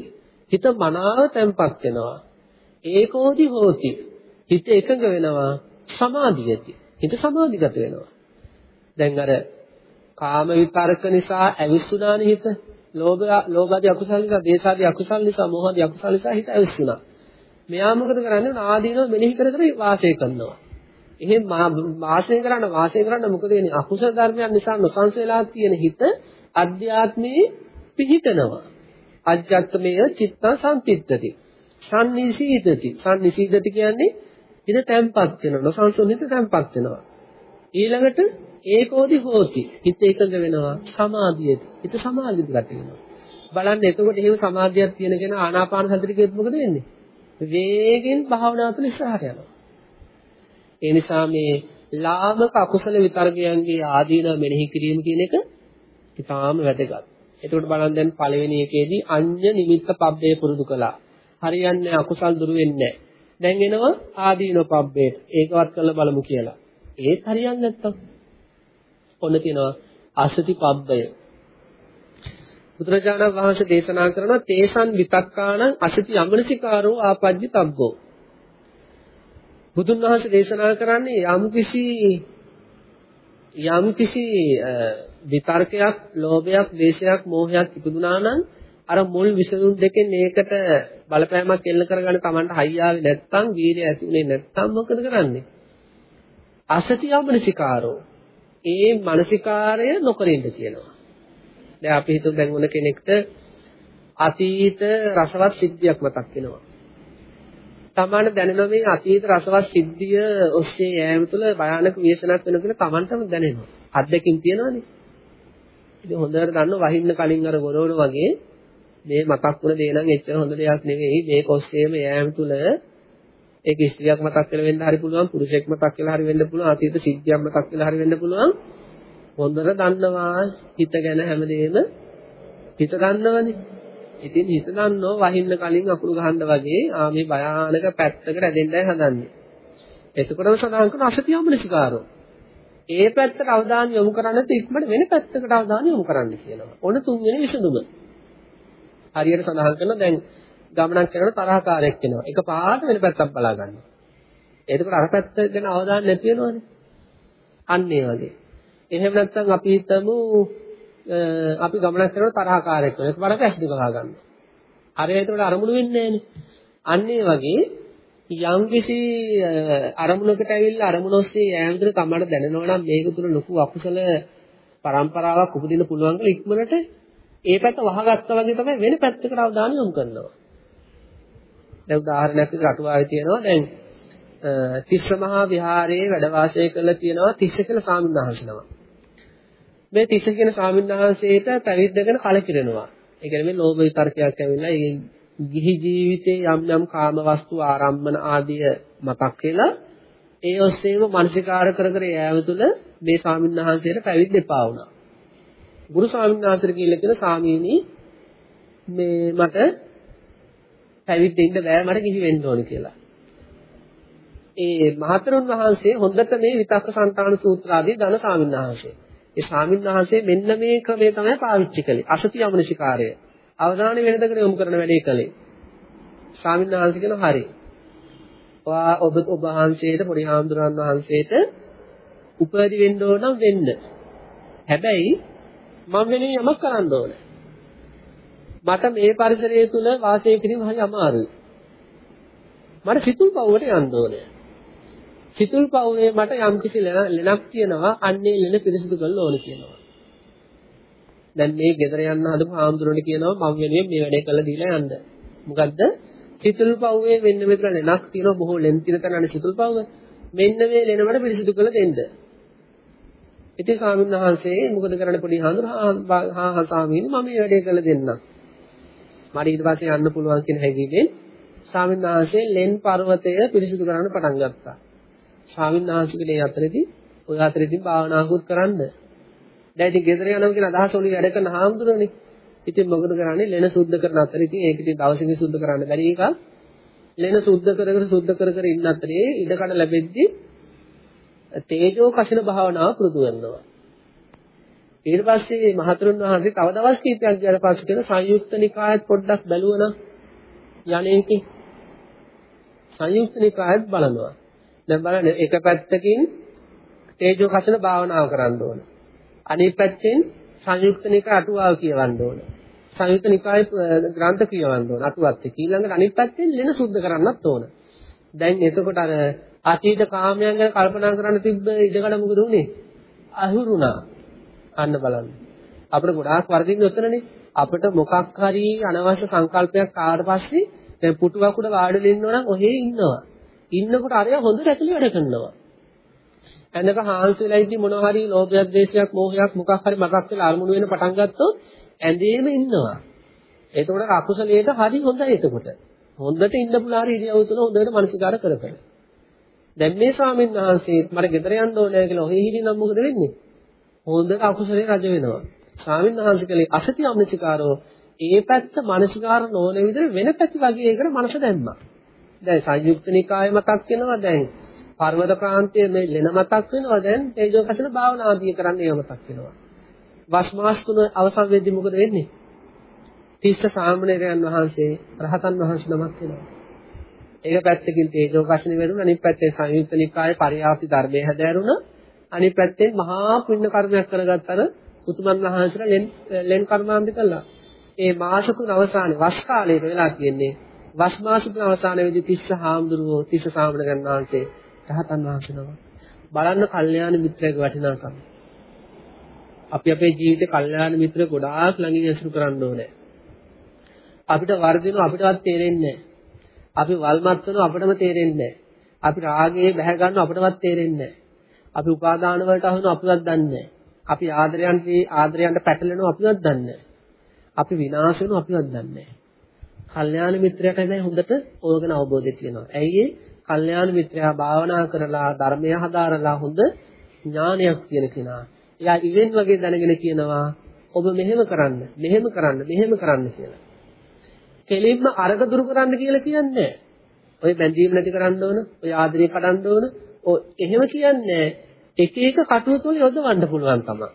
හිත මනාව තැම්පත් වෙනවා. ඒකෝදි හෝති. හිත එකඟ වෙනවා. සමාධියති. හිත සමාධිගත වෙනවා. දැන් අර කාම විතරක නිසා ඇවිස්සුනානේ හිත. ලෝභ ලෝභාදී අකුසල නිසා, දේශාදී අකුසල නිසා, මෝහාදී අකුසල නිසා හිත ඇවිස්සුනා. මෙයා මොකද කරන්නේ? ආදීනව මෙනෙහි කර කර වාසය කරනවා. එහෙම වාසය කරන්න වාසය කරන්න මොකද වෙන්නේ? අකුසල ධර්මයන් නිසා නොසන්ස වෙලා තියෙන හිත අධ්‍යාත්මයේ පිහිටනවා. අජ්ජත්මය චිත්ත සම්පිත්තති. සම්නිසීදති. සම්නිසීදති කියන්නේ හිත තැම්පත් වෙනවා. නොසන්සුන් හිත තැම්පත් වෙනවා. ඊළඟට ඒකෝදි හෝති. හිත එකඟ වෙනවා. සමාධියති. හිත සමාධියට ගත වෙනවා. බලන්න එතකොට එහෙම සමාධියක් තියෙන කෙනා ආනාපාන සතිය කියොත් මොකද වෙන්නේ? වේගෙන් භාවනා තුළ ඉස්සරහට යනවා. ඒ නිසා මේ ලාමක අකුසල විතර්කයන්ගේ ආදීන මෙනෙහි කිරීම කියන එක ඉතාම වැදගත්. එතකොට බලන්න දැන් පළවෙනි එකේදී අඤ්ඤ නිමිත්ත පබ්බේ පුරුදු කළා. හරියන්නේ අකුසල් දුරු වෙන්නේ නැහැ. දැන් එනවා ආදීන පබ්බේට. ඒකවත් කරලා බලමු කියලා. ඒත් හරියන්නේ නැත්තම් ඔන්න තියෙනවා අසති පබ්බය. බුදුරජාණන් වහන්සේ දේශනා කරනවා තේසන් විතක්කානං අසති යමනසිකාරෝ ආපජ්ජි තබ්බෝ. බුදුන් වහන්සේ දේශනා කරන්නේ යම්කිසි යම්කිසි විතර්කයක්, ලෝභයක්, ද්වේෂයක්, මෝහයක් ඉපදුනා නම් අර මුල් විසඳුම් දෙකෙන් ඒකට බලපෑමක් එල්ල කරගන්න Tamanට හයියාවේ නැත්තම්, වීර්යය ඇති උනේ නැත්තම් මොකද කරන්නේ? අසති යමනසිකාරෝ. ඒ මානසිකාරය නොකරින්න කියනවා. දැන් අපි හිතමු දැන් මොන කෙනෙක්ට අතීත රසවත් සිද්ධියක් මතක් වෙනවා. තමන්න දැනෙනවා මේ අතීත රසවත් සිද්ධිය ඔස්සේ යෑම තුළ භයානක ව්‍යසනක් වෙනවා කියලා තමන්ටම දැනෙනවා. අත්දැකීම් තියෙනවානේ. ඉතින් හොඳට දන්න වහින්න කලින් අර ගොරවන වගේ මේ මතක් වුණ දේ නම් එච්චර හොඳ දෙයක් නෙවෙයි. මේක ඔස්සේම යෑම තුළ ඒක ස්ත්‍රියක් මතක් වෙලා වෙන්න හරි පුළුවන්, පුරුෂයෙක් මතක් වෙලා හරි වෙන්න පුළුවන්, අතීත සිද්ධියක් මතක් වෙලා හරි වෙන්න පුළුවන්. හොඳට දන්නවා හිත ගැන හැමදේම හිත දන්නවනේ. ඉතින් හිත දන්නෝ වහින්න කලින් අකුරු ගහන්න වගේ ආ මේ භයානක පැත්තකට ඇදෙන්නයි හදන්නේ. එතකොටම සඳහන් කරන අසතියමනසිකාරෝ. ඒ පැත්තට අවධානය යොමු කරන්නේ ඉක්මනට වෙන පැත්තකට අවධානය යොමු කරන්න කියනවා. ඔන්න තුන්වෙනි විසඳුම. හරියට සඳහන් කරනවා දැන් ගමනක් කරනකොට තරහකාරයක් වෙනවා. එක පාට වෙන පැත්තක් බලා ගන්නවා. එතකොට අර පැත්ත ගැන අවධානය නැති වෙනවනේ. අන්න ඒ වගේ. එහෙම නැත්නම් අපි හිතමු අපි ගමනක් කරනකොට තරහකාරයෙක් වෙනවා. එකපාර පැස් දෙක වහා ගන්නවා. අර ඒකට අරමුණු වෙන්නේ නැහනේ. අන්න ඒ වගේ යම්කිසි අරමුණකට ඇවිල්ලා අරමුණ ඔස්සේ යෑම තුළ තමයි දැනෙනවා නම් මේක තුළ ලොකු අකුසල પરම්පරාවක් උපදින්න පුළුවන් කියලා ඉක්මනට ඒ පැත්ත වහගත්තා වගේ තමයි වෙන පැත්තකට අවධානය යොමු කරනවා. දැන් උදාහරණයක් විදිහට අටුවාවේ තියෙනවා දැන් තිස්ස මහා විහාරයේ වැඩ වාසය කරලා තියෙනවා තිස්ස කියලා ස්වාමීන් වහන්සේනම. මේ තිස්ස කියන ස්වාමීන් වහන්සේට පැවිද්දගෙන කලකිරෙනවා. ඒ කියන්නේ මේ ලෝභ විතර්කයක් ඇවිල්ලා ඒ ගිහි ජීවිතේ යම් යම් කාම වස්තු ආරම්භන ආදිය මතක් වෙලා ඒ ඔස්සේම මානසිකාර කර කර යෑම තුළ මේ ස්වාමීන් වහන්සේට පැවිද්ද එපා වුණා. ගුරු ස්වාමීන් වහන්සේට කියලා කියන ස්වාමීනි මේ මට පැවිද්ද ඉන්න බෑ මට ගිහි වෙන්න ඕන කියලා. ඒ මහතරුන් වහන්සේ හොඳට මේ විතක්ක සංතාන සූත්‍ර ආදී දන ස්වාමීන් වහන්සේ. ඒ ස්වාමීන් වහන්සේ මෙන්න මේ ක්‍රමය තමයි පාවිච්චි කළේ. අසති යමනසිකාරය. අවධානය වෙනදකට යොමු කරන වැඩේ කළේ. ස්වාමීන් වහන්සේ කියන හරි. ඔයා ඔබ ඔබ වහන්සේට පොඩි හාමුදුරන් වහන්සේට උපදි වෙන්න ඕන නම් වෙන්න. හැබැයි මම වෙනින් යමක් කරන්න ඕන. මට මේ පරිසරය තුල වාසය කිරීම හරි අමාරුයි. මට සිතුල් පවුවට යන්න ඕනේ. සිතුල් පවුවේ මට යම් කිසි ලෙනක් තියෙනවා අන්නේ ලෙන පිරිසිදු කරන්න ඕනේ කියනවා. දැන් මේ ගෙදර යන්න හදපු ආම්දුරණ කියනවා මම වෙනුවෙන් මේ වැඩේ කරලා දීලා යන්න. මොකද්ද? සිතුල් පවුවේ මෙන්න මෙතන ලෙනක් තියෙනවා බොහෝ ලෙන් තියෙන තැනනේ සිතුල් පවුව. මෙන්න මේ ලෙන මට පිරිසිදු කරලා දෙන්න. ඉතින් ස්වාමීන් වහන්සේ මොකද කරන්න පොඩි හඳුර හා හා ස්වාමීනි මම මේ වැඩේ කරලා දෙන්නම්. මට ඊට පස්සේ යන්න පුළුවන් කියන හැඟීමෙන් ස්වාමීන් වහන්සේ ලෙන් පර්වතය පිරිසිදු කරන්න පටන් ගත්තා. ස්වාමීන් වහන්සේගේ අතරේදී ඔය අතරේදී භාවනාවකුත් කරන්න. දැන් ඉතින් ගෙදර යනවා කියන අදහස ඔලි වැඩ කරන හාමුදුරනේ. ඉතින් මොකද කරන්නේ? ලෙන සුද්ධ කරන අතර ඉතින් ඒක ඉතින් දවසකින් සුද්ධ කරන්න බැරි එක. ලෙන සුද්ධ කර කර සුද්ධ කර කර ඉන්න අතරේ ඉඩකඩ ලැබෙද්දී තේජෝ කසින භාවනාව පුරුදු කරනවා. ඊට පස්සේ මහතුරුන් වහන්සේ තව දවස් කීපයක් ගියාට පස්සේ කියන සංයුක්ත නිකායත් පොඩ්ඩක් බැලුවනම් යන්නේකේ සංයුක්ත නිකායත් බලනවා. දැන් බලන්න එක පැත්තකින් තේජෝ කසින භාවනාව කරන්න ඕන. අනිත් පැත්තෙන් සංයුක්ත නිකාය අටුවාව කියවන්න ඕන. සංයුක්ත නිකාය ග්‍රන්ථ කියවන්න ඕන. අටුවත් එක්ක ඊළඟට අනිත් පැත්තෙන් ලෙන සුද්ධ කරන්නත් ඕන. දැන් එතකොට අර අතීත කාමයන් ගැන කල්පනා කරන්න තිබ්බ ඉඩකඩ මොකද උනේ? අහුරුණා. අන්න බලන්න. අපිට ගොඩාක් වර්ධින්නේ උතනනේ. අපිට මොකක් හරි අනවශ්‍ය සංකල්පයක් ආවට පස්සේ දැන් පුටුවක් උඩ වාඩිලා ඉන්නවනම් ඔහේ ඉන්නවා. ඉන්නකොට අරයා හොඳට ඇතුළේ වැඩ කරනවා. ඇඳක හාන්සි වෙලා ඉද්දි මොනවා හරි ලෝභයක්, ද්වේෂයක්, මෝහයක් මොකක් හරි මතක් වෙලා අරමුණු වෙන පටන් ගත්තොත් ඇඳේම ඉන්නවා. එතකොට අකුසලයට හරි හොඳයි එතකොට. හොඳට ඉන්න පුළුවන් ඉරියව් තුන හොඳට මනසිකාර කර කර. දැන් මේ ස්වාමීන් වහන්සේ මට ගෙදර යන්න ඕනේ කියලා ඔහේ හිටිනම් මොකද වෙන්නේ? හොඳට අකුසලේ රජ වෙනවා. ස්වාමීන් වහන්සේ කලේ අසති අමනිකාරෝ ඒ පැත්ත මානසිකාර නොවන විදිහට වෙන පැති වගේ එකට මනස දැම්මා. දැන් සංයුක්ත නිකාය මතක් වෙනවා දැන් පර්වත ප්‍රාන්තයේ මේ ලෙන මතක් වෙනවා දැන් තේජෝ කසන භාවනාදී කරන්න ඒව මතක් වෙනවා. වස් මාස් තුන අවසන් වෙද්දි මොකද වෙන්නේ? තිස්ස සාමණේරයන් වහන්සේ රහතන් වහන්සේ නමක් වෙනවා. ඒක පැත්තකින් තේජෝ කෂණ වෙනුන අනිත් පැත්තේ සංයුක්ත නිකායේ පරියාප්ති ධර්මයේ හැදෑරුණ අනිත් පැත්තෙන් මහා පුණ්‍ය කර්මයක් කරගත්තර උතුමන් වහන්සේලා ලෙන් ලෙන් කර්මාන්ති කළා. ඒ මාස තුන අවසානයේ වස් කාලයක වෙලා තියෙන්නේ වස් මාස තුන අවසානයේදී තිස්ස හාමුදුරුවෝ තිස්ස සාමණේරයන් වහන්සේ රහතන් වහන්සේ නම බලන්න කල්යාණ මිත්‍රයෙක් වටිනාකම. අපි අපේ ජීවිතේ කල්යාණ මිත්‍ර ගොඩාක් ළඟින් ඇසුරු කරන්න ඕනේ. අපිට වර්ධිනව අපිටවත් තේරෙන්නේ නැහැ. අපි වල්මත් වෙනව අපිටම තේරෙන්නේ නැහැ. අපි රාගයේ බැහැ ගන්නව අපිටවත් තේරෙන්නේ නැහැ. අපි උපාදාන වලට අහුනව අපිවත් දන්නේ නැහැ. අපි ආදරයන්ට ආදරයන්ට පැටලෙනව අපිවත් දන්නේ නැහැ. අපි විනාශ වෙනව අපිවත් දන්නේ නැහැ. කල්යාණ මිත්‍රයාට හැබැයි හොඳට ඕගන අවබෝධය තියෙනවා. ඇයි ඒ? කල්යාණ මිත්‍රයා භාවනා කරලා ධර්මය හදාරලා හොඳ ඥානයක් කියන කෙනා. එයා ඉවෙන් වගේ දැනගෙන කියනවා ඔබ මෙහෙම කරන්න, මෙහෙම කරන්න, මෙහෙම කරන්න කියලා. කෙලින්ම අරක දුරු කරන්න කියලා කියන්නේ ඔය බැඳීම් නැති කරන්න ඕන, ඔය ආදරේ කඩන්න ඕන. ඔය එහෙම කියන්නේ එක එක කටයුතු වල යොදවන්න පුළුවන් තමයි.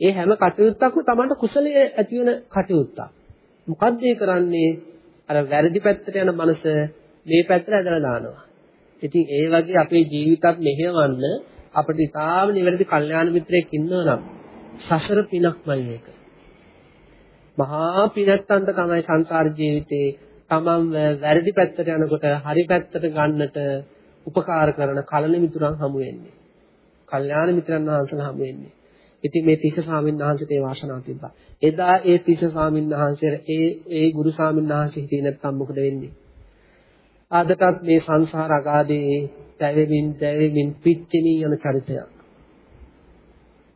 ඒ හැම කටයුත්තක්ම Tamanට කුසලයේ ඇති වෙන කටයුත්තක්. මොකද්ද ඒ කරන්නේ? අර වැරදි පැත්තට යන මනස මේ පැත්තට ඇදලා දානවා. ඉතින් ඒ වගේ අපේ ජීවිතත් මෙහෙවන්න අපිට ඉතාම නිවැරදි කල්යාණ මිත්‍රයෙක් ඉන්නවා නම් සසර පිනක්මයි ඒක. මහා පිනත්තන්ට තමයි සංසාර ජීවිතේ තමන් වැරදි පැත්තට යනකොට හරි පැත්තට ගන්නට උපකාර කරන කලන මිතුරන් හමු වෙන්නේ. කල්යාණ මිත්‍රයන් වහන්සේලා හමු වෙන්නේ. ඉතින් මේ තිස්ස ස්වාමීන් වහන්සේට ඒ වාසනාව තිබ්බා. එදා ඒ තිස්ස ස්වාමීන් වහන්සේ ඒ ඒ ගුරු ස්වාමීන් වහන්සේ හිටියේ නැත්නම් මොකද වෙන්නේ? අදටත් මේ සංසාර අගාධයේ දැවෙමින් දැවෙමින් පිච්චෙමින් යන චරිතයක්.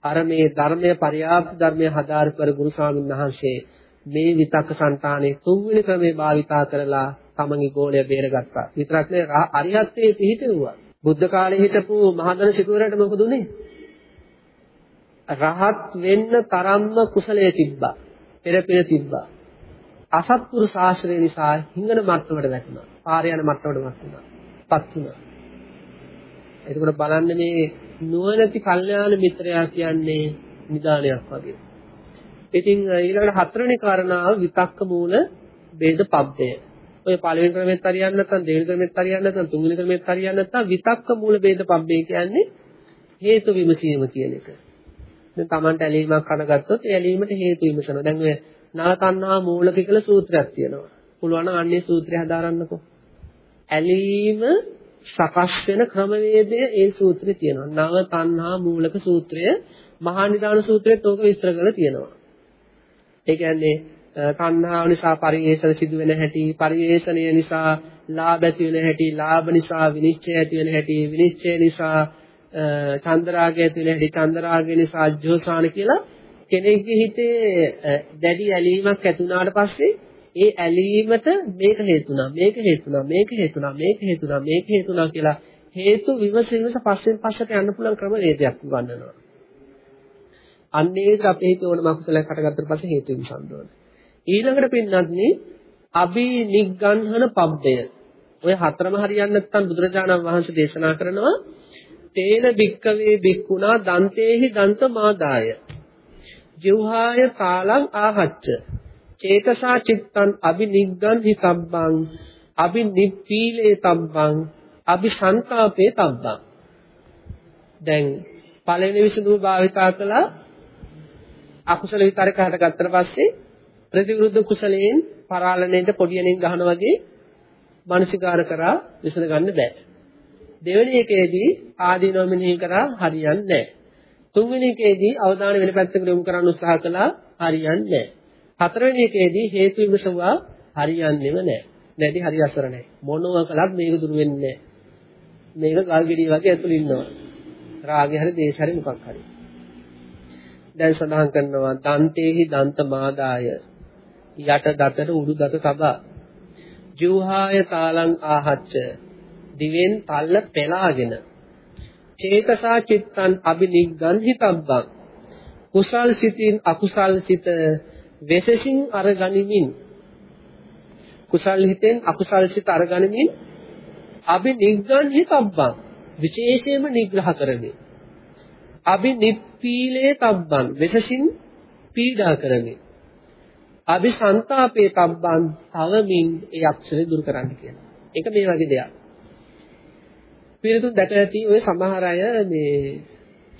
අර මේ ධර්මයේ පරියාප්ත ධර්මයේ හදාර කර ගුරු ස්වාමීන් වහන්සේ මේ විතක්ක సంతානේ තුන්වෙනි ක්‍රමේ භාවිතා කරලා තමන්ගේ ගෝලය බේරගත්තා. විතරක් නෙවෙයි අරිහත්ත්වයේ පිහිටුවා. බුද්ධ කාලේ හිටපු මහදන සිටුවරට මොකද උනේ? රහත් වෙන්න තරම්ම කුසලයේ තිබ්බා. පෙරපිර තිබ්බා. අසත්පුරු ශාස්ත්‍රය නිසා හිඟන මට්ටමට වැටුණා. පාර යන මට්ටමට වැටුණා. පත් වුණා. එතකොට බලන්න මේ නුවණැති කල්යාණ මිත්‍රයා කියන්නේ නිදානයක් වගේ. ඉතින් ඊළඟට හතරවෙනි කාරණාව විතක්ක මූල ભેද පබ්බය. ඔය පළවෙනි ක්‍රමෙත් හරියන්නේ නැත්නම් දෙවෙනි ක්‍රමෙත් හරියන්නේ නැත්නම් තුන්වෙනි ක්‍රමෙත් හරියන්නේ නැත්නම් විතක්ක මූල ભેද පබ්බය කියන්නේ හේතු විමසීම කියන එක. දැන් Tamanට ඇලීමක් අනගත්තොත් ඒ ඇලීමට හේතු විමසනවා. දැන් ඔය නව තණ්හා මූලක කියලා සූත්‍රයක් තියෙනවා. පුළුවන් නම් අන්නේ සූත්‍රය හදාරන්නකෝ. ඇලීම සකස් වෙන ක්‍රමවේදය ඒ සූත්‍රයේ තියෙනවා. නව තණ්හා මූලක සූත්‍රය මහා නිදාන සූත්‍රයේත් ඕක විස්තර කරලා තියෙනවා. ඒ කියන්නේ තණ්හාව නිසා පරිේෂණ සිදු වෙන හැටි, පරිේෂණය නිසා ලාභ ඇති වෙන හැටි, ලාභ නිසා විනිශ්චය ඇති වෙන හැටි, විනිශ්චය නිසා චන්දරාගය ඇති වෙන හැටි, චන්දරාගය නිසා අජ්ජෝසාන කියලා කෙනෙක්ගේ හිතේ දැඩි ඇලීමක් ඇති වුණාට පස්සේ ඒ ඇලීමට මේක හේතුණා මේක හේතුණා මේක හේතුණා මේක හේතුණා මේක හේතුණා කියලා හේතු විමසින්ස පස්සෙන් පස්සට යන්න පුළුවන් ක්‍රම වේදයක් උගන්වනවා. අන්න ඒක අපේ හිතේ ඕනම අකුසලයක් හටගත්තට පස්සේ හේතු විසඳන්න ඕනේ. ඊළඟට පින්නත්නි අබිනිග්ගන්හන පබ්බය. ඔය හතරම හරියන්නේ නැත්නම් බුදුරජාණන් වහන්සේ දේශනා කරනවා තේන භික්කවේ භික්ඛුනා දන්තේහි දන්ත මාදාය ජීවහාය තාලං ආහච්ච චේතසා චිත්තං අබිනිග්ගං හිතබ්බං අබිනිප්පීලේ තබ්බං අபிසන්තාපේ තබ්බං දැන් පළවෙනි විසඳුම භාවිතා කළා අකුසල විතරක හටගත්තට පස්සේ ප්‍රතිවිරුද්ධ කුසලයෙන් පරාලණයට පොඩියනින් ගහන වගේ මානසිකාර කරා විසඳ ගන්න බෑ. දෙවෙනි එකේදී ආදීනව මෙනෙහි කරා හරියන්නේ නැහැ. තුන්වෙනි එකේදී අවධානය වෙන පැත්තකට යොමු කරන්න උත්සාහ කළා හරියන්නේ නැහැ. හතරවෙනි එකේදී හේතු විමසුවා හරියන්නේම නැහැ. නැති හරි අසර නැහැ. මොනවා කළත් මේක දුරු වෙන්නේ නැහැ. මේක ගල් ගෙඩිය වගේ ඇතුළේ ඉන්නවා. රාගය හරි දේශ හරි මොකක් හරි. දැන් සඳහන් කරනවා දන්තේහි දන්ත මාදාය යට දතට උඩු දත තබා ජීවහාය තාලං ආහච්ච දිවෙන් තල්ල පෙලාගෙන චේතසා චිත්තං අබිනිග්ගං හිතබ්බං කුසල් සිතින් අකුසල් සිත වෙසසින් අරගනිමින් කුසල් හිතෙන් අකුසල් සිත අරගනිමින් අබිනිග්ගං හිතබ්බං විශේෂයෙන්ම නිග්‍රහ කරන්නේ අබිනිප්පීලේ තබ්බං වෙසසින් පීඩා කරන්නේ අபிසන්තාපේ තබ්බන් තවමින් ඒ අක්ෂරේ දුරු කරන්න කියලා. ඒක මේ වගේ දෙයක්. පිළිතුරු දැක ඇති ඔය සමහර අය මේ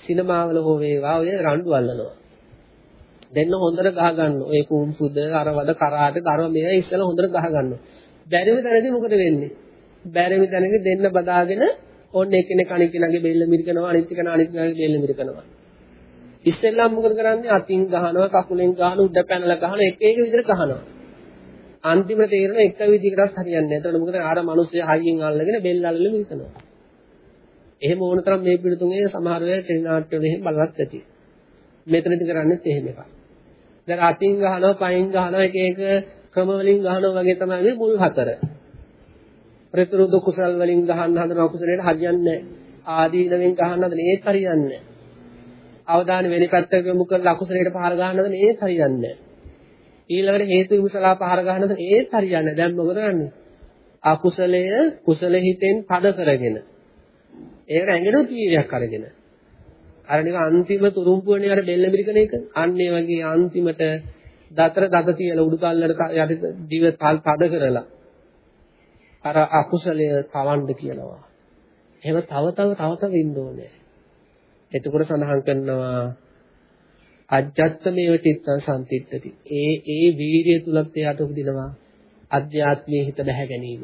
සිනමාවල හෝ වේවා ඔය රණ්ඩු අල්ලනවා. දෙන්න හොඳට ගහ ගන්නවා. ඔය කුම්සුද අරවද කරාට කරව මේවා ඉස්සෙල්ලා හොඳට ගහ ගන්නවා. බැරිම තැනදී මොකද වෙන්නේ? බැරිම තැනදී දෙන්න බදාගෙන ඔන්න එක්කෙනෙක් අනිත් කෙනාගේ බෙල්ල මිරිකනවා අනිත් කෙනා අනිත් කෙනාගේ බෙල්ල මිරිකනවා. ඉස්සෙල්ලාම මොකද කරන්නේ අතින් ගහනවා කකුලෙන් ගහන උඩ පැනලා ගහන එක එක විදිහට ගහනවා. අන්තිමට තේරෙන එක විදිහකටත් හරියන්නේ නැහැ. එතකොට මොකද අර මිනිස්සු හයියෙන් අල්ලගෙන බෙල්ල අල්ලලා මිරිකනවා. එහෙම ඕන තරම් මේ පිළිතුන්ගේ සමහර වෙලාවට ටෙලිනාට්‍ය වල එහෙම බලවත් ඇති. මෙතනදි කරන්නේත් එහෙම එකක්. දැන් අතින් ගහනවා පයින් ගහනවා එක එක ක්‍රම වලින් ගහනවා වගේ තමයි මේ මුල් හතර. ප්‍රතිරුද්ධ කුසල් වලින් ගහන්න හදන අකුසලයට හරියන්නේ නැහැ. ආදීනවෙන් ගහන්න හදන ඒත් හරියන්නේ නැහැ. අවධානය වෙන පැත්තක යොමු කරලා අකුසලයට පහර ගන්නද ඒත් හරියන්නේ නැහැ. ඊළඟට හේතු විමසලා පහර ගන්නද ඒත් හරියන්නේ නැහැ. දැන් මොකද කරන්නේ? අකුසලය කුසල හිතෙන් පද කරගෙන ඒකට ඇඟෙන තීරයක් අරගෙන අර නිකන් අන්තිම තුරුම්පුවනේ අර බෙල්ල මිරිකන එක අන්න ඒ වගේ අන්තිමට දතර දත තියලා උඩු කල්ලට යටි දිව තද කරලා අර අකුසලය තවන්න කියනවා. එහෙම තව තව තව තව ඉන්න ඕනේ. එතකොට සඳහන් කරනවා අජ්ජත්මේව චිත්තං සම්තිත්තති. ඒ ඒ වීරිය තුලත් එයාට උපදිනවා අධ්‍යාත්මයේ හිත බැහැ ගැනීම.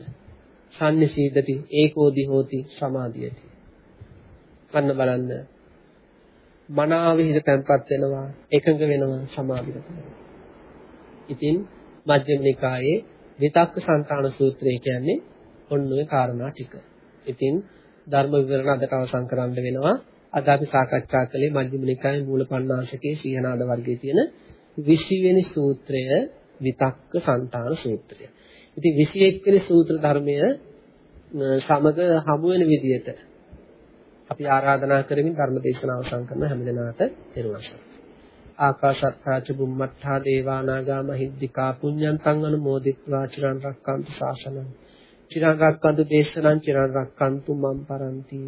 සම්නිසීදති ඒකෝදි හෝති සමාධියති. අන්න බලන්න. මනාවේ හිත තැන්පත් වෙනවා එකඟ වෙනවා සමාධියට. ඉතින් මජ්ක්‍ධිම නිකායේ විතක්ක සංතාන සූත්‍රය කියන්නේ ඔන්න ඔය කාරණා ටික. ඉතින් ධර්ම විවරණ අදට අවසන් කරන්න වෙනවා. අද අපි සාකච්ඡා කළේ මජ්ක්‍ධිම නිකායේ මූලපණ්ණාසකේ සීහනාද වර්ගයේ තියෙන 20 වෙනි සූත්‍රය විතක්ක සංතාන සූත්‍රය. ඉතින් 21 වෙනි සූත්‍ර ධර්මය සමග හමු වෙන විදිහට අපි ආරාධනා කරමින් ධර්ම දේශනාව අවසන් කරන හැම දිනාට දරුවන් ආකාශත්තාච බුම්මත්තා දේවානාගා මහිද්దికා පුඤ්ඤන්තං අනුමෝදිත්වා චිරන් රක්칸තු ශාසනං. චිරන් රක්칸තු දේශනං චිරන් රක්칸තු මම් පරන්ති.